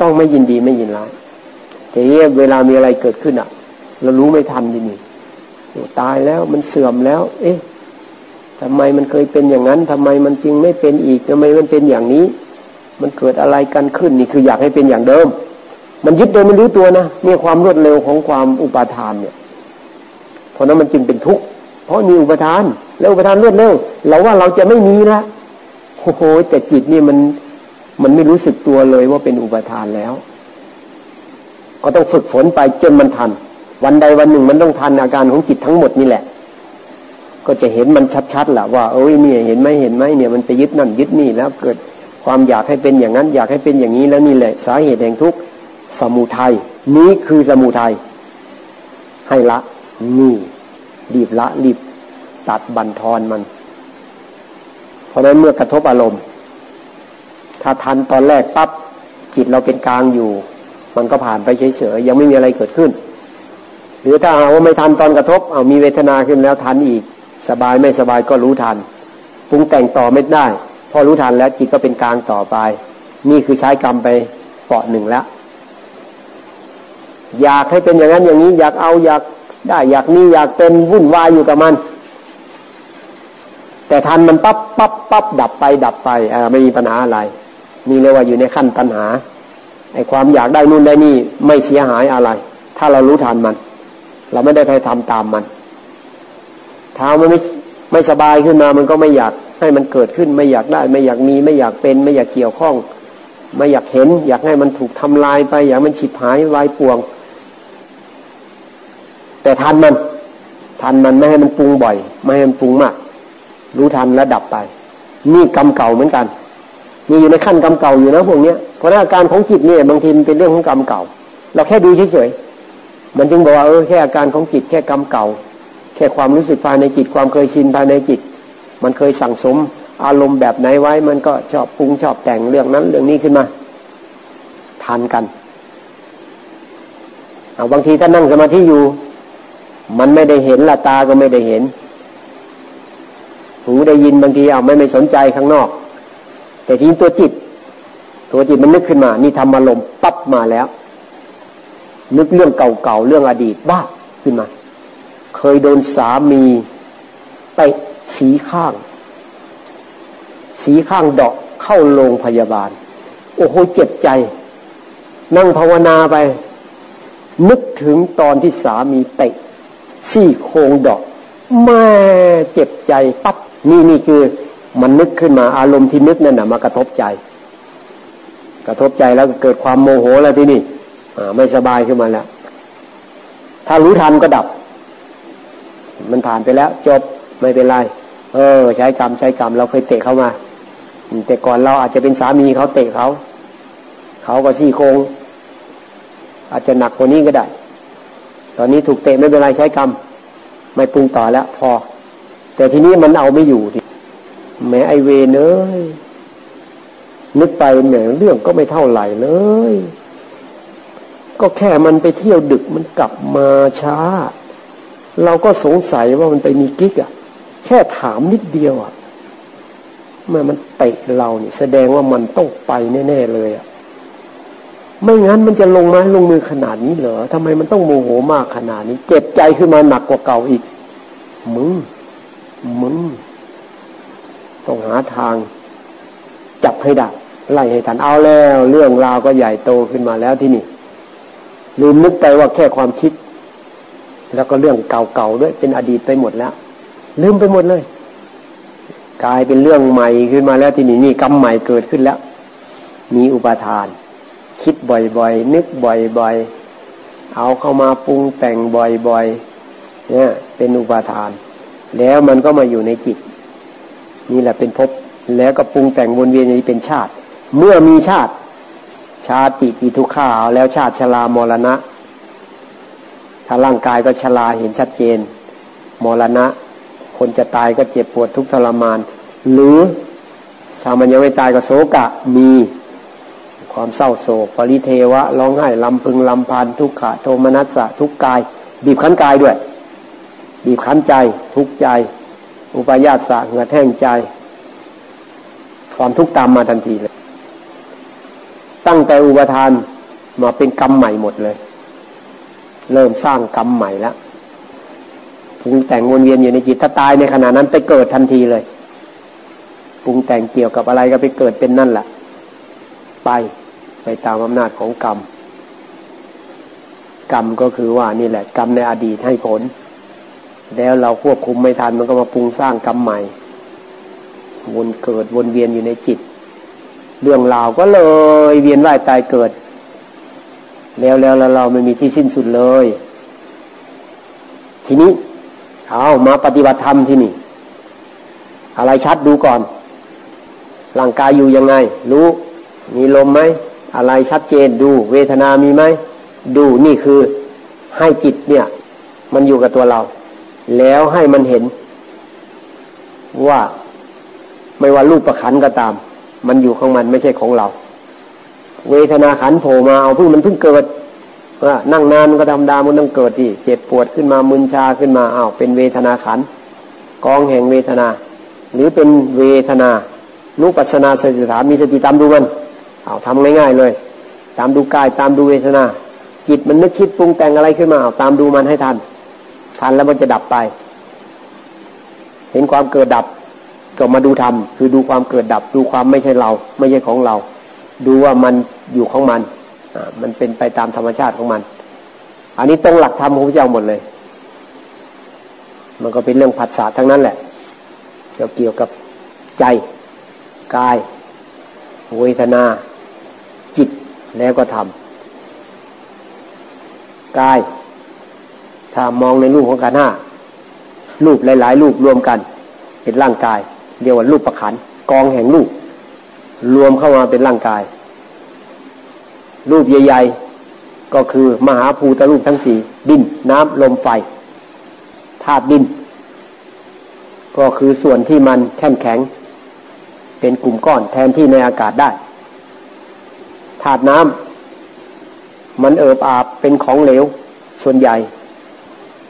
ต้องไม่ยินดีไม่ยินร้ายแต่เวลามีอะไรเกิดขึ้นอะ เรารู้ไม่ทันดีนี่ตายแล้วมันเสื่อมแล้ว เอ๊ะ ทำไมมันเคยเป็นอย่างนั้นทำไมมันจึงไม่เป็นอีกทำไมมันเป็นอย่างนี้ มันเกิดอะไรกันขึ้นนี่คืออยากให้เป็นอย่างเดิม มันยึดโดยไม่รู้ตัวนะเนี่ยความรวดเร็วของความอุปาทานเนี่ย เพราะนั้นมันจึงเป็นทุกข์เพราะมีอุปทาน แล้วอุปทานรวดเร็วเราว่าเราจะไม่มีละโอ้โหแต่จิตนี่มันมันไม่รู้สึกตัวเลยว่าเป็นอุปทานแล้วก็ต้องฝึกฝนไปจนมันทัน วันใดวันหนึ่งมันต้องทันอาการของจิตทั้งหมดนี่แหละ ก็จะเห็นมันชัดๆแหละว่าเอ้ยเนี่ยเห็นไหมเห็นไหมเนี่ยมันไปยึดนั่นยึดนี่แล้วเกิดความอยากให้เป็นอย่างนั้น อยากให้เป็นอย่างนี้แล้วนี่แหละสาเหตุแห่งทุกข์สมุทัยนี้คือสมุทัยให้ละนี่รีบละรีบตัดบันทอนมัน เพราะนั้นเมื่อกระทบอารมณ์ ถ้าทันตอนแรกปั๊บจิตเราเป็นกลางอยู่ มันก็ผ่านไปเฉยๆยังไม่มีอะไรเกิดขึ้น หรือถ้าหาว่าไม่ทันตอนกระทบเอามีเวทนาขึ้นแล้วทันอีก สบายไม่สบายก็รู้ทันปรุงแต่งต่อไม่ได้ พอรู้ทันแล้วจิตก็เป็นกลางต่อไป นี่คือใช้กรรมไปเปาะหนึ่งแล้ว อยากให้เป็นอย่างนั้นอย่างนี้ อยากเอาอยากได้อยากมีอยากเป็นวุ่นวายอยู่กับมัน แต่ทันมันปั๊บปั๊บปั๊บดับไปดับไปอ่าไม่มีปัญหาอะไร นี่เรียกว่าอยู่ในขั้นตัณหาไอ้ความอยากได้นู่นได้นี่ไม่เสียหายอะไร ถ้าเรารู้ทันมัน เราไม่ได้ไปทำตามมัน เท้ามันไม่ไม่สบายขึ้นมามันก็ไม่อยากให้มันเกิดขึ้นไม่อยากได้ ไม่อยากมีไม่อยากเป็น ไม่อยากเกี่ยวข้อง ไม่อยากเห็น อยากให้มันถูกทำลายไป อยากมันฉิบหายวายป่วง แต่ทันมัน ทันมันไม่ให้มันปรุงบ่อย ไม่ให้มันปรุงมาก รู้ทันแล้วดับไป นี่กรรมเก่าเหมือนกัน มีอยู่ในขั้นกรรมเก่าอยู่นะพวกเนี้เพราะอาการของจิตเนี่ยบางทีมันเป็นเรื่องของกรรมเก่า เราแค่ดูเฉยๆมันจึงบอกว่าเออแค่อาการของจิตแค่กรรมเก่า แค่ความรู้สึกภายในจิต ความเคยชินภายในจิต มันเคยสั่งสมอารมณ์แบบไหนไว้ มันก็ชอบปรุงชอบแต่งเรื่องนั้นเรื่องนี้ขึ้นมาทันกันเอาบางทีถ้านั่งสมาธิอยู่ มันไม่ได้เห็นละตาก็ไม่ได้เห็น หูได้ยินบางทีเอาไม่ไม่สนใจข้างนอก แต่ทีตัวจิต ตัวจิตมันนึกขึ้นมา นี่ทำอารมณ์ปั๊บมาแล้ว นึกเรื่องเก่าๆเรื่องอดีตบ้าขึ้นมา เคยโดนสามีไปสีข้าง สีข้างดอกเข้าโรงพยาบาล โอ้โหเจ็บใจ นั่งภาวนาไป นึกถึงตอนที่สามีเตะซี่โครงดอกแม่เจ็บใจปั๊บนี่นี่คือมันนึกขึ้นมาอารมณ์ที่นึกนั่นน่ะมากระทบใจ กระทบใจแล้วเกิดความโมโหแล้วที่นี่ไม่สบายขึ้นมาแล้ว ถ้ารู้ทันก็ดับ มันผ่านไปแล้วจบไม่เป็นไร เออ ใช้กรรมใช้กรรมเราเคยเตะเขามา แต่ก่อนเราอาจจะเป็นสามีเขาเตะเขา เขาก็ซี่โครงอาจจะหนักกว่านี้ก็ได้ ตอนนี้ถูกเตะไม่เป็นไรใช้กรรม ไม่ปรุงต่อแล้ว พอ แต่ทีนี้มันเอาไม่อยู่ทีแม้ไอเวเนยนึกไปเนี่ยเรื่องก็ไม่เท่าไหร่เลย ก็แค่มันไปเที่ยวดึกมันกลับมาช้า เราก็สงสัยว่ามันไปมีกิ๊กอะแค่ถามนิดเดียวอะเมื่อมันเตะเราเนี่ย แสดงว่ามันต้องไปแน่ๆเลยอะไม่งั้นมันจะลงมาลงมือขนาดนี้เหรอทำไมมันต้องโมโหมากขนาดนี้ เจ็บใจขึ้นมาหนักกว่าเก่าอีก มึง มึง ต้องหาทาง จับให้ได้ไล่ให้ทันเอาแล้ว เรื่องราวก็ใหญ่โตขึ้นมาแล้วที่นี่ลืมนึกไปว่าแค่ความคิด แล้วก็เรื่องเก่าๆด้วยเป็นอดีตไปหมดแล้ว ลืมไปหมดเลย กลายเป็นเรื่องใหม่ขึ้นมาแล้วที่นี่นี่กรรมใหม่เกิดขึ้นแล้ว มีอุปทาน คิดบ่อยๆ นึกบ่อยๆ เอาเข้ามาปรุงแต่งบ่อยๆเนี่ยเป็นอุปทาน แล้วมันก็มาอยู่ในจิต นี่แหละเป็นภพแล้วก็ปรุงแต่งวนเวียนอย่างนี้เป็นชาติ เมื่อมีชาติ ชาติปีทุกข้าวแล้วชาติชรามรณะ ถ้าร่างกายก็ชราเห็นชัดเจน มรณะ คนจะตายก็เจ็บปวดทุกทรมาน หรือถ้ามันยังไม่ตายก็โศกะมีความเศร้าโศกปริเทวะร้องไห้ลำพึงลำพันทุกขะโทมนัสสะทุกกาย บีบคั้นกายด้วย บีบคั้นใจทุกใจ อุปายาสะเหงื่อแห้งใจ ความทุกข์ตามมาทันทีเลย ตั้งแต่อุปทานมาเป็นกรรมใหม่หมดเลย เริ่มสร้างกรรมใหม่แล้วปรุงแต่งวนเวียนอยู่ในจิตถ้าตายในขณะนั้นไปเกิดทันทีเลยปรุงแต่งเกี่ยวกับอะไรก็ไปเกิดเป็นนั่นแหละไปไปตามอำนาจของกรรม กรรมก็คือว่านี่แหละ กรรมในอดีตให้ผล แล้วเราควบคุมไม่ทันมันก็มาปรุงสร้างกรรมใหม่ วนเกิดวนเวียนอยู่ในจิต เรื่องราวก็เลยเวียนว่ายตายเกิด แล้วแล้วแล้วเราไม่มีที่สิ้นสุดเลย ทีนี้เอามาปฏิบัติธรรมที่นี่ อะไรชัดดูก่อนร่างกายอยู่ยังไง รู้ มีลมไหม อะไรชัดเจนดู เวทนามีไหม ดูนี่คือให้จิตเนี่ย มันอยู่กับตัวเรา แล้วให้มันเห็น ว่าไม่ว่ารูปประคันก็ตาม มันอยู่ของมันไม่ใช่ของเรา เวทนาขันโผล่มาเอาเพิ่งมันเพิ่งเกิดว่านั่งนานมันก็ธรรมดามันต้องเกิดที่เจ็บปวดขึ้นมามึนชาขึ้นมาอ้าวเป็นเวทนาขันกองแห่งเวทนา หรือเป็นเวทนานุปัสนาสติฐานมีสติตามดูมันเอาทำง่ายๆเลย ตามดูกายตามดูเวทนา จิตมันนึกคิดปรุงแต่งอะไรขึ้นมาเอาตามดูมันให้ทัน ทันแล้วมันจะดับไป เห็นความเกิดดับก็มาดูธรรมคือดูความเกิดดับ ดูความไม่ใช่เรา ไม่ใช่ของเรา ดูว่ามัน อยู่ของมันมันเป็นไปตามธรรมชาติของมัน อันนี้ตรงหลักธรรมของพระเจ้าหมดเลย มันก็เป็นเรื่องผัสสะทั้งนั้นแหละเกี่ยวกับใจกาย เวทนา จิตแล้วก็ธรรมกาย ถ้ามองในรูปของการห้ารูปหลาย ๆ รูปรวมกัน เป็นร่างกาย เรียกว่ารูปประคันกองแห่งรูปรวมเข้ามาเป็นร่างกาย รูปใหญ่ๆ ก็คือมหาภูตรูปทั้งสี่ดินน้ำลมไฟธาตุดิน ก็คือส่วนที่มันแข็งแข็ง เป็นกลุ่มก้อนแทนที่ในอากาศได้ธาตุน้ำมันเอิบอาบเป็นของเหลวส่วนใหญ่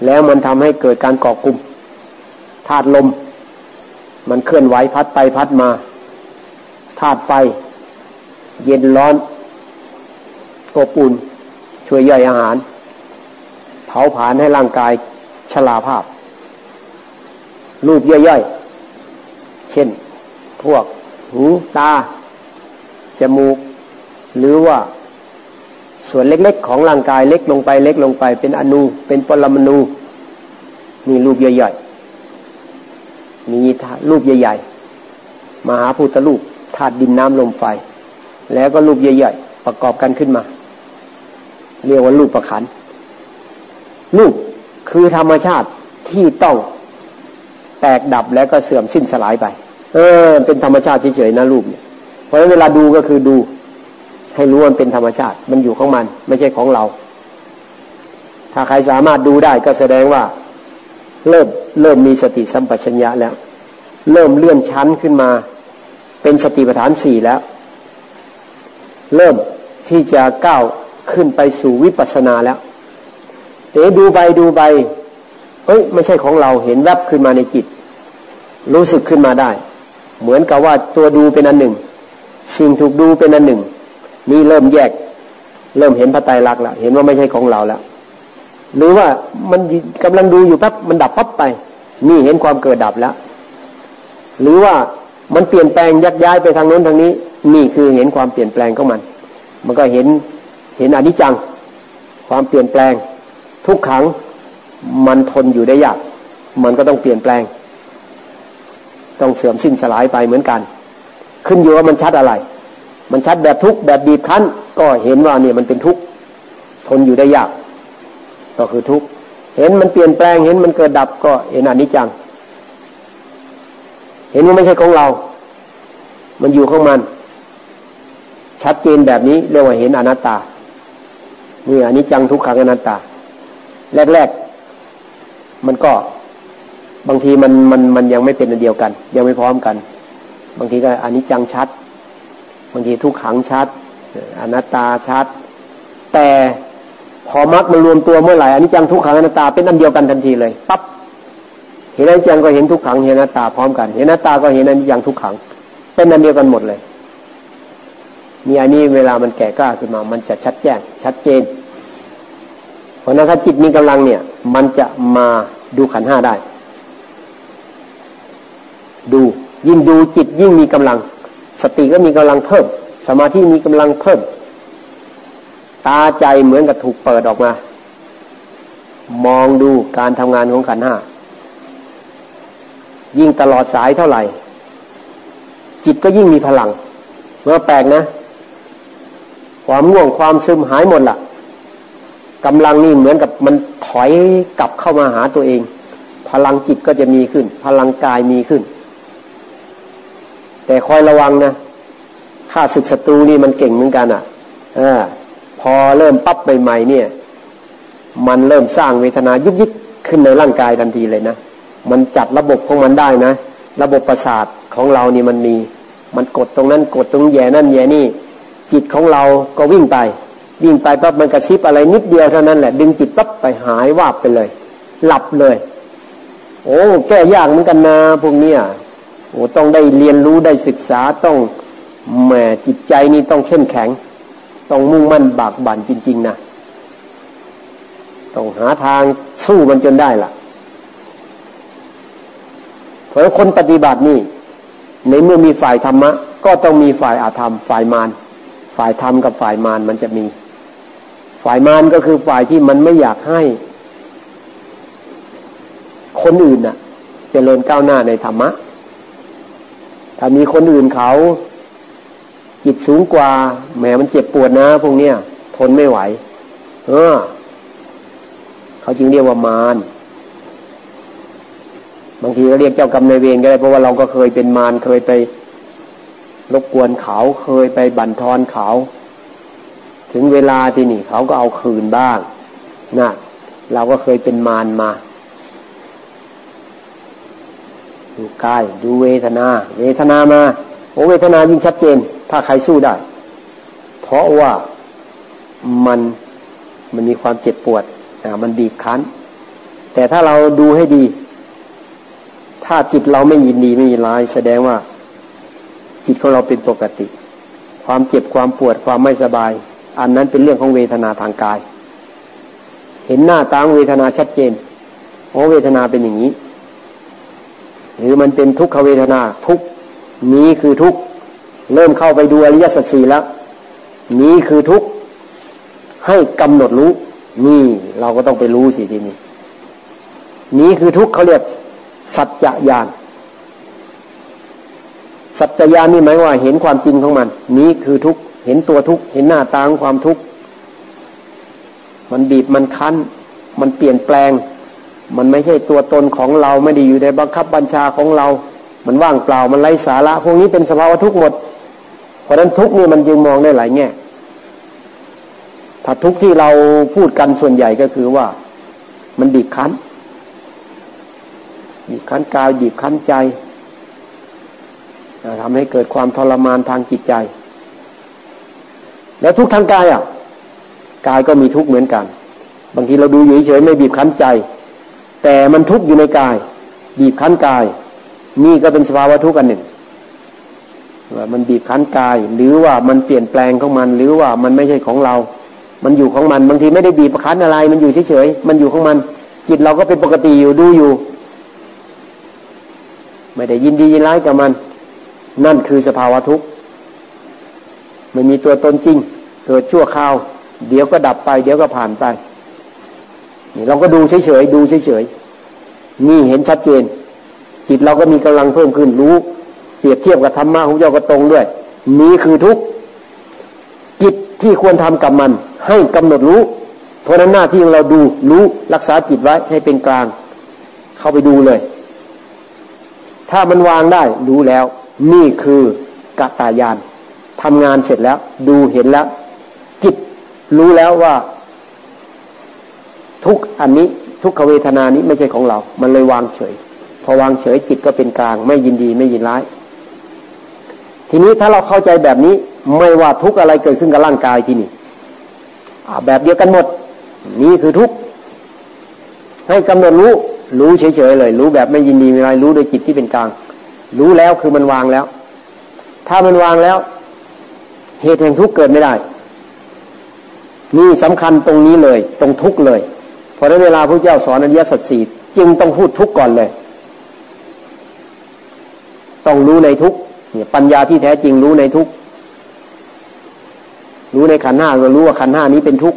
แล้วมันทำให้เกิดการก่อกลุ่มธาตุลม มันเคลื่อนไหวพัดไปพัดมาธาตุไฟ เย็นร้อน อบอุ่นช่วยย่อยอาหาร เผาผลาญให้ร่างกายชลาภาพ รูปย่อยๆ เช่น พวกหูตา จมูก หรือว่าส่วนเล็กๆ ของร่างกายเล็กลงไปเล็กลงไป เป็นอนูเป็นปรมาณูนี่รูปย่อยๆมีรูปใหญ่ๆ มหาพุทธรูปธาตุดินน้ำลมไฟ แล้วก็รูปใหญ่ๆ ประกอบกันขึ้นมา เรียกว่ารูปประคันรูปคือธรรมชาติที่ต้องแตกดับแล้วก็เสื่อมสิ้นสลายไป เออ เป็นธรรมชาติเฉยๆนะรูปเนี่ยเพราะฉะนั้นเวลาดูก็คือดู ให้รู้ว่าเป็นธรรมชาติ มันอยู่ของมัน ไม่ใช่ของเรา ถ้าใครสามารถดูได้ก็แสดงว่า เริ่มเริ่มมีสติสัมปชัญญะแล้ว เริ่มเลื่อนชั้นขึ้นมา เป็นสติปัฏฐานสี่แล้ว เริ่มที่จะก้าว ขึ้นไปสู่วิปัสสนาแล้วเดี๋ยวดูไปดูไปเฮ้ยไม่ใช่ของเราเห็นแวบขึ้นมาในจิต รู้สึกขึ้นมาได้ เหมือนกับว่าตัวดูเป็นอันหนึ่ง สิ่งถูกดูเป็นอันหนึ่ง นี่เริ่มแยก เริ่มเห็นพระไตรลักษณ์แล้วเห็นว่าไม่ใช่ของเราแล้ว หรือว่ามันกำลังดูอยู่ปั๊บมันดับปั๊บไป นี่เห็นความเกิดดับแล้ว หรือว่ามันเปลี่ยนแปลงยักย้ายไปทางโน้นทางนี้ นี่คือเห็นความเปลี่ยนแปลงของมัน มันก็เห็น เห็นอนิจจัง ความเปลี่ยนแปลง ทุกขังมันทนอยู่ได้ยาก มันก็ต้องเปลี่ยนแปลง ต้องเสื่อมสิ้นสลายไปเหมือนกัน ขึ้นอยู่ว่ามันชัดอะไร มันชัดแบบทุกแบบบีบคั้น ก็เห็นว่าเนี่ยมันเป็นทุกทนอยู่ได้ยาก ก็คือทุกเห็นมันเปลี่ยนแปลง เห็นมันเกิดดับก็เห็นอนิจจัง เห็นว่าไม่ใช่ของเรา มันอยู่ของมัน ชัดเจนแบบนี้เรียกว่าเห็นอนัตตา นี่อันิจจังทุกขังอนัตตา แรกๆ มันก็บางทีมันมันมันยังไม่เป็นอันเดียวกัน ยังไม่พร้อมกัน บางทีก็อันิจจังชัด บางทีทุกขังชัดอนัตตาชัด แต่พอมรรคมันรวมตัวเมื่อไหร่อันิจจังทุกขังอนัตตาเป็นอันเดียวกันทันทีเลยปั๊บเห็นอันจจังก็เห็นทุกขังเห็นอนัตตาพร้อมกัน เห็นอนัตตาก็เห็นอนิจจังทุกขัง เป็นอันเดียวกันหมดเลย นี่อันนี้เวลามันแก่กล้าขึ้นมา มันจะชัดแจ้งชัดเจน เพราะนั้นถ้าจิตมีกำลังเนี่ย มันจะมาดูขันห้าได้ ดูยิ่งดูจิตยิ่งมีกำลัง สติก็มีกำลังเพิ่ม สมาธิมีกำลังเพิ่ม ตาใจเหมือนกับถูกเปิดออกมา มองดูการทำงานของขันห้ายิ่งตลอดสายเท่าไหร่ จิตก็ยิ่งมีพลังเมื่อแปลกนะ ความง่วงความซึมหายหมดละ่ะกำลังนี่เหมือนกับมันถอยกลับเข้ามาหาตัวเอง พลังจิตก็จะมีขึ้น พลังกายมีขึ้น แต่คอยระวังนะข้าศึกศัตรูนี่มันเก่งเหมือนกันอะ่ะพอเริ่มปั๊บใหม่ๆเนี่ย มันเริ่มสร้างเวทนายุบยิบขึ้นในร่างกายทันทีเลยนะมันจัดระบบของมันได้นะ ระบบประสาทของเรานี่มันมี มันกดตรงนั้นกดตรงแย่นั่นแย่นี่ จิตของเราก็วิ่งไป วิ่งไปปั๊บมันกระซิบอะไรนิดเดียวเท่านั้นแหละ ดึงจิตปั๊บไปหายวาบไปเลย หลับเลย โอ้แก้ยากเหมือนกันนะพวกเนี้ยโอ้ต้องได้เรียนรู้ได้ศึกษาต้องแหมจิตใจนี่ต้องเข้มแข็ง ต้องมุ่งมั่นบากบั่นจริง ๆนะต้องหาทางสู้มันจนได้ล่ะเพราะคนปฏิบัตินี่ในเมื่อมีฝ่ายธรรมะ ก็ต้องมีฝ่ายอาธรรมฝ่ายมาร ฝ่ายธรรมกับฝ่ายมารมันจะมี ฝ่ายมารก็คือฝ่ายที่มันไม่อยากให้ คนอื่นน่ะจเจริญก้าวหน้าในธรรมะ ถ้ามีคนอื่นเขาจิตสูงกว่าแหมมันเจ็บปวดนะ พวกเนี้ยทนไม่ไหว เออ เขาจึงเรียกว่ามารบางทีก็เรียกเจ้ากรรมนายเวรก็ได้เพราะว่าเราก็เคยเป็นมารเคยไป รบกวนเขาเคยไปบั่นทอนเขา ถึงเวลาที่นี่เขาก็เอาคืนบ้างนะเราก็เคยเป็นมารมา ดูกายดูเวทนา เวทนามาโอเวทนายิ่งชัดเจน ถ้าใครสู้ได้ เพราะว่ามันมันมีความเจ็บปวดอ่ามันบีบคั้น แต่ถ้าเราดูให้ดี ถ้าจิตเราไม่ยินดีไม่ยินร้ายแสดงว่า จิตของเราเป็นปกติ ความเจ็บความปวดความไม่สบาย อันนั้นเป็นเรื่องของเวทนาทางกาย เห็นหน้าตาเวทนาชัดเจนโอ้เวทนาเป็นอย่างนี้ หรือมันเป็นทุกขเวทนาทุกนี้คือทุกเริ่มเข้าไปดูอริยสัจสี่แล้ว นี้คือทุกให้กำหนดรู้ นี่เราก็ต้องไปรู้สิทีนี้นี้คือทุกขเขาเรียกสัจจะญาณ สัจญาณนี่หมายว่าเห็นความจริงของมัน นี้คือทุกเห็นตัวทุกเห็นหน้าตาของความทุกมันบีบมันคั้น มันเปลี่ยนแปลง มันไม่ใช่ตัวตนของเราไม่ได้อยู่ในบังคับบัญชาของเรา มันว่างเปล่ามันไร้สาระพวกนี้เป็นสภาวะทุกหมด เพราะนั้นทุกนี่มันจึงมองได้หลายแง่ถ้าทุกที่เราพูดกันส่วนใหญ่ก็คือว่า มันบีบคั้นบีบคั้นกายบีบคั้นใจ ทำให้เกิดความทรมานทางจิตใจ แล้วทุกทางกายอะกายก็มีทุกเหมือนกัน บางทีเราดูอยู่เฉยไม่บีบคั้นใจ แต่มันทุกอยู่ในกาย บีบคั้นกาย นี่ก็เป็นสภาวะทุกข์อันหนึ่งว่ามันบีบคั้นกาย หรือว่ามันเปลี่ยนแปลงของมัน หรือว่ามันไม่ใช่ของเรา มันอยู่ของมันบางทีไม่ได้บีบคั้นอะไร มันอยู่เฉยๆมันอยู่ของมัน จิตเราก็เป็นปกติอยู่ดูอยู่ ไม่ได้ยินดียินร้ายกับมัน นั่นคือสภาวะทุกข์ไม่มีตัวตนจริง เกิดชั่วคราว เดี๋ยวก็ดับไป เดี๋ยวก็ผ่านไปนี่เราก็ดูเฉยๆดูเฉยๆนี่เห็นชัดเจน จิตเราก็มีกำลังเพิ่มขึ้นรู้ เปรียบเทียบกับธรรมะของเจ้าก็ตรงด้วย นี้คือทุกข์จิตที่ควรทำกับมัน ให้กำหนดรู้ เพราะนั้นหน้าที่ของเราดูรู้รักษาจิตไว้ให้เป็นกลาง เข้าไปดูเลย ถ้ามันวางได้รู้แล้ว นี่คือกตายานทำงานเสร็จแล้ว ดูเห็นแล้ว จิตรู้แล้วว่า ทุกอันนี้ทุกขเวทนานี้ไม่ใช่ของเรา มันเลยวางเฉย พอวางเฉยจิตก็เป็นกลาง ไม่ยินดีไม่ยินร้าย ทีนี้ถ้าเราเข้าใจแบบนี้ ไม่ว่าทุกอะไรเกิดขึ้นกับร่างกายที่นี่แบบเดียวกันหมด นี่คือทุกให้กำหนดรู้ รู้เฉยๆเลย รู้แบบไม่ยินดีไม่ไรรู้โดยจิตที่เป็นกลาง รู้แล้วคือมันวางแล้ว ถ้ามันวางแล้ว เหตุแห่งทุกข์เกิดไม่ได้ นี่สำคัญตรงนี้เลย ตรงทุกข์เลยเพราะนั้นเวลาพระเจ้าสอนอริยสัจสี่จึงต้องพูดทุกข์ก่อนเลย ต้องรู้ในทุกข์ปัญญาที่แท้จริงรู้ในทุกรู้ในขันห้าก็รู้ว่าขันห้านี้เป็นทุก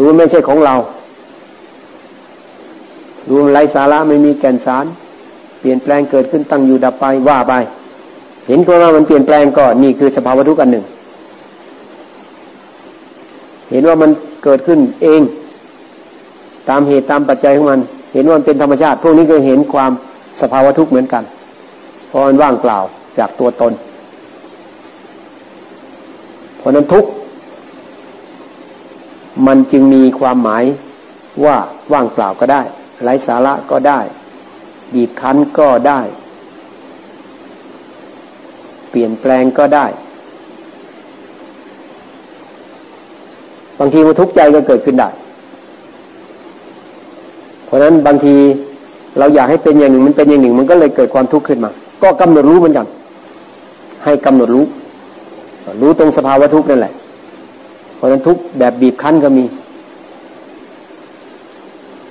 รู้ไม่ใช่ของเรา รู้ไร้สาระไม่มีแก่นสาร เปลี่ยนแปลงเกิดขึ้นตั้งอยู่ดับไปว่าไป เห็นว่ามันเปลี่ยนแปลงก็นี่คือสภาวะทุกข์อันหนึ่ง เห็นว่ามันเกิดขึ้นเอง ตามเหตุตามปัจจัยของมัน เห็นว่ามันเป็นธรรมชาติ พวกนี้ก็เห็นความสภาวะทุกข์เหมือนกันเพราะมันว่างเปล่าจากตัวตนเพราะนั้นทุกข์มันจึงมีความหมายว่าว่างเปล่าก็ได้ไร้สาระก็ได้ บีบคั้นก็ได้ เปลี่ยนแปลงก็ได้ บางทีมันทุกข์ใจก็เกิดขึ้นได้ เพราะนั้นบางทีเราอยากให้เป็นอย่างหนึ่งมันเป็นอย่างหนึ่ง มันก็เลยเกิดความทุกข์ขึ้นมา ก็กำหนดรู้เหมือนกัน ให้กำหนดรู้ รู้ตรงสภาวะทุกข์นั่นแหละ เพราะนั้นทุกแบบบีบคั้นก็มี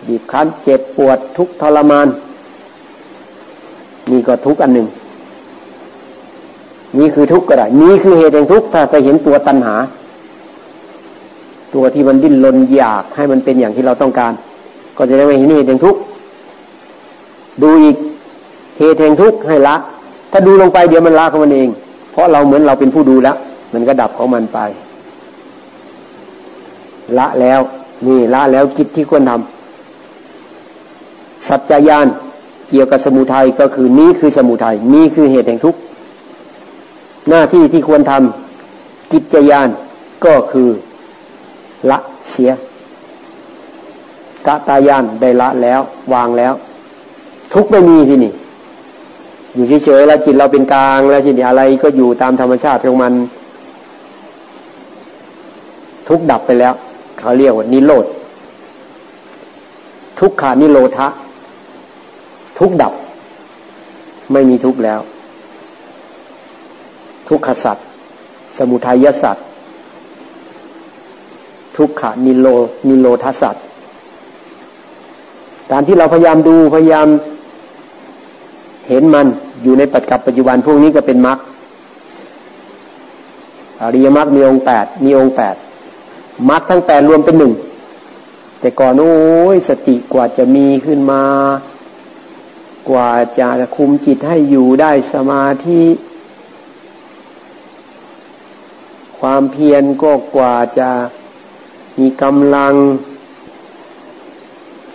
บีบคั้นเจ็บปวดทุกทรมาน นี่ก็ทุกอันหนึ่ง นี่คือทุกข์ก็ได้ นี่คือเหตุแห่งทุกข์ถ้าไปเห็นตัวตัณหา ตัวที่มันดิ้นรนอยากให้มันเป็นอย่างที่เราต้องการ ก็จะได้ไม่เห็นเหตุแห่งทุกข์ดูอีกเหตุแห่งทุกข์ให้ละ ถ้าดูลงไปเดี๋ยวมันละของมันเอง เพราะเราเหมือนเราเป็นผู้ดูแล้ว มันก็ดับของมันไป ละแล้ว นี่ละแล้วกิจที่ควรทำสัจจยาน เกี่ยวกับสมุทัยก็คือนี้คือสมุทัยนี้คือเหตุแห่งทุกข์หน้าที่ที่ควรทำกิจยานก็คือละเสียกะตายานได้ละแล้ว วางแล้ว ทุกไม่มีที่นี่ อยู่เฉยๆแล้วจิตเราเป็นกลางแล้วจิตอะไรก็อยู่ตามธรรมชาติของมัน ทุกดับไปแล้ว เขาเรียกว่านิโรธทุกขานิโรธะ ทุกดับ ไม่มีทุกแล้ว ทุกขสัตว์สมุทัยสัตว์ทุกขานิโรนิโรธสัตว์การที่เราพยายามดูพยายาม เห็นมันอยู่ในปัจจุปัจจุบันพวกนี้ก็เป็นมรรคอริยมรรคมีองค์แปดมีองค์แปดมรรคทั้งแปดรวมเป็นหนึ่งแต่ก่อนโอ้ยสติกว่าจะมีขึ้นมา กว่าจะคุมจิตให้อยู่ได้สมาธิความเพียรก็กว่าจะมีกำลัง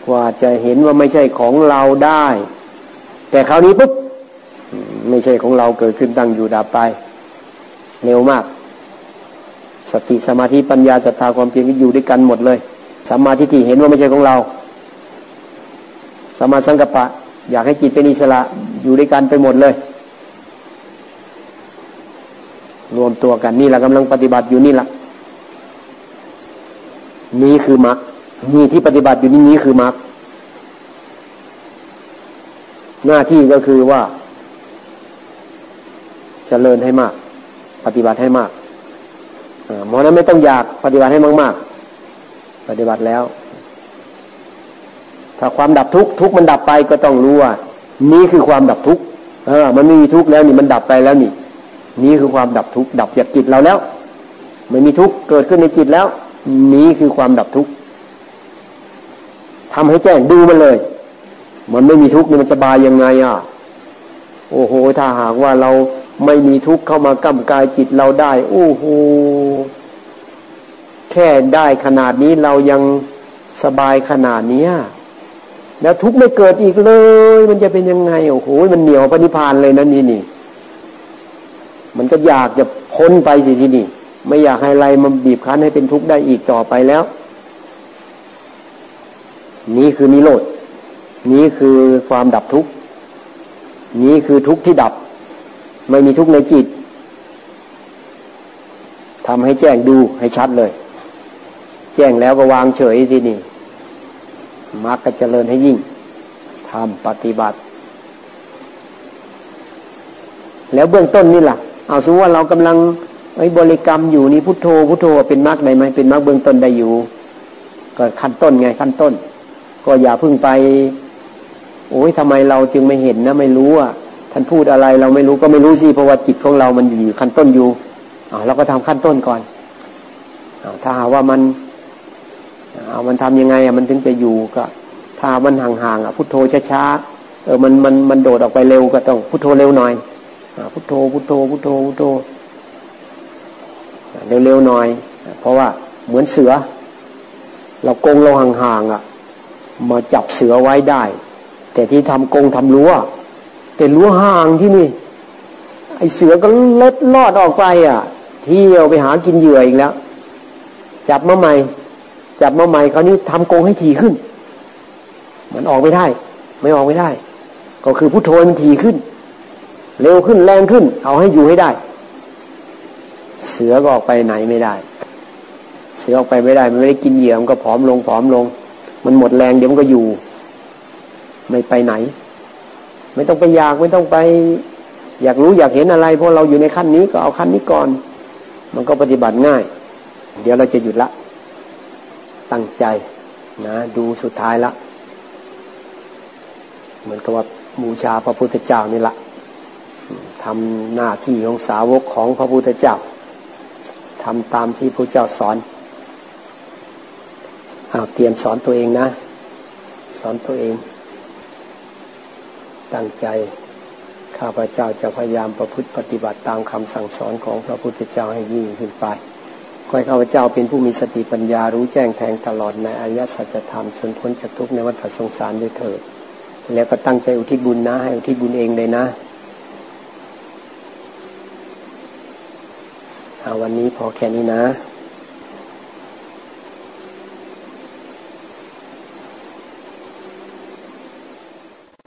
กว่าจะเห็นว่าไม่ใช่ของเราได้ แต่คราวนี้ปุ๊บไม่ใช่ของเราเกิดขึ้นตั้งอยู่ดับไป เร็วมาก สติสมาธิปัญญาศรัทธาความเพียรก็อยู่ด้วยกันหมดเลยสมาทิฏฐิเห็นว่าไม่ใช่ของเราสมาสังกปะ อยากให้จิตเป็นอิสระอยู่ด้วยกันไปหมดเลย รวมตัวกันนี่แหละกำลังปฏิบัติอยู่นี่แหละนี่คือมรรคนี่ที่ปฏิบัติอยู่นี่นี้คือมรรคหน้าที่ก็คือว่าจเจริญให้มาก ปฏิบัติให้มากหมอนั้นไม่ต้องอยากปฏิบัติให้มาก ๆ ปฏิบัติแล้ว ถ้าความดับทุกข์ทุกมันดับไปก็ต้องรู้ว่า นี้คือความดับทุกข์เออ มันไม่มีทุกข์แล้วนี่มันดับไปแล้วนี่ นี้คือความดับทุกข์ดับจากจิตเราแล้วไม่มีทุกข์เกิดขึ้นในจิตแล้ว นี้คือความดับทุกข์ทำให้แจ้งดูมันเลย มันไม่มีทุกข์นี่มันสบายยังไงอะ โอ้โห ถ้าหากว่าเราไม่มีทุกข์เข้ามากำกายจิตเราได้ โอ้โห แค่ได้ขนาดนี้เรายังสบายขนาดนี้ แล้วทุกข์ไม่เกิดอีกเลย มันจะเป็นยังไงโอ้โหมันเหนียวปณิพานเลยนะนี่นี่ มันก็อยากจะพ้นไปสิที่นี่ ไม่อยากให้อะไรมันบีบคั้นให้เป็นทุกข์ได้อีกต่อไปแล้ว นี่คือนิโรธนี้คือความดับทุกข์นี้คือทุกข์ที่ดับ ไม่มีทุกข์ในจิตทำให้แจ้งดูให้ชัดเลย แจ้งแล้วก็วางเฉยที่นี่ มรรคเจริญให้ยิ่งทำปฏิบัติ แล้วเบื้องต้นนี่ล่ะ เอาสมมติว่าเรากำลังไอ้บริกรรมอยู่นี่พุทโธพุทโธเป็นมรรคได้ไหมเป็นมรรคเบื้องต้นได้อยู่ ก็ขั้นต้นไงขั้นต้น ก็อย่าพึ่งไป โอ้ยทำไมเราจึงไม่เห็นนะ ไม่รู้อะท่านพูดอะไรเราไม่รู้ก็ไม่รู้สิเพราะว่าจิตของเรามันอยู่ขั้นต้นอยู่อ่าเราก็ทำขั้นต้นก่อนอถ้าหาว่ามัน เอามันทํำยังไงอะมันถึงจะอยู่ก็ ถ้ามันห่างๆอะพุทโธช้าๆเออมันมันมันโดดออกไปเร็วก็ต้องพุทโธเร็วหน่อยอพุทโธพุทโธพุทโธพุทโธเร็วๆหน่อย เพราะว่าเหมือนเสือ เรากงเราห่างๆอะ มาจับเสือไว้ได้ แต่ที่ทำกงทำรั้วแต่รั้วห่างที่นี่ไอเสือก็เล็ดลอดออกไปอะ เที่ยวไปหากินเหยื่ออีกแล้ว จับมาใหม่ จับมาใหม่คราวนี้ทำกงให้ถี่ขึ้น มันออกไม่ได้ ไม่ออกไม่ได้ ก็คือพุทโธมันถี่ขึ้น เร็วขึ้นแรงขึ้น เอาให้อยู่ให้ได้ เสือก็ออกไปไหนไม่ได้ เสือออกไปไม่ได้ มันไม่ได้กินเหยื่อมันก็ผอมลงผอมลง มันหมดแรงเดี๋ยวมันก็อยู่ ไม่ไปไหน ไม่ต้องไปอยากไม่ต้องไป อยากรู้อยากเห็นอะไรเพราะเราอยู่ในขั้นนี้ก็เอาขั้นนี้ก่อน มันก็ปฏิบัติง่าย เดี๋ยวเราจะหยุดละ ตั้งใจนะดูสุดท้ายละ เหมือนกับว่าบูชาพระพุทธเจ้านี่ละทำหน้าที่ของสาวกของพระพุทธเจ้าทำตามที่พระเจ้าสอนเอาเตรียมสอนตัวเองนะ สอนตัวเอง ตั้งใจข้าพเจ้าจะพยายามประพฤติปฏิบัติตามคำสั่งสอนของพระพุทธเจ้าให้ยิ่งขึ้นไป ขอให้ข้าพเจ้าเป็นผู้มีสติปัญญารู้แจ้งแทงตลอดในอริยสัจธรรมชนพ้นจากทุกข์ในวัฏสงสารด้วยเถิด แล้วก็ตั้งใจอุทิศบุญนะ ให้อุทิศบุญเองเลยนะวันนี้พอแค่นี้นะ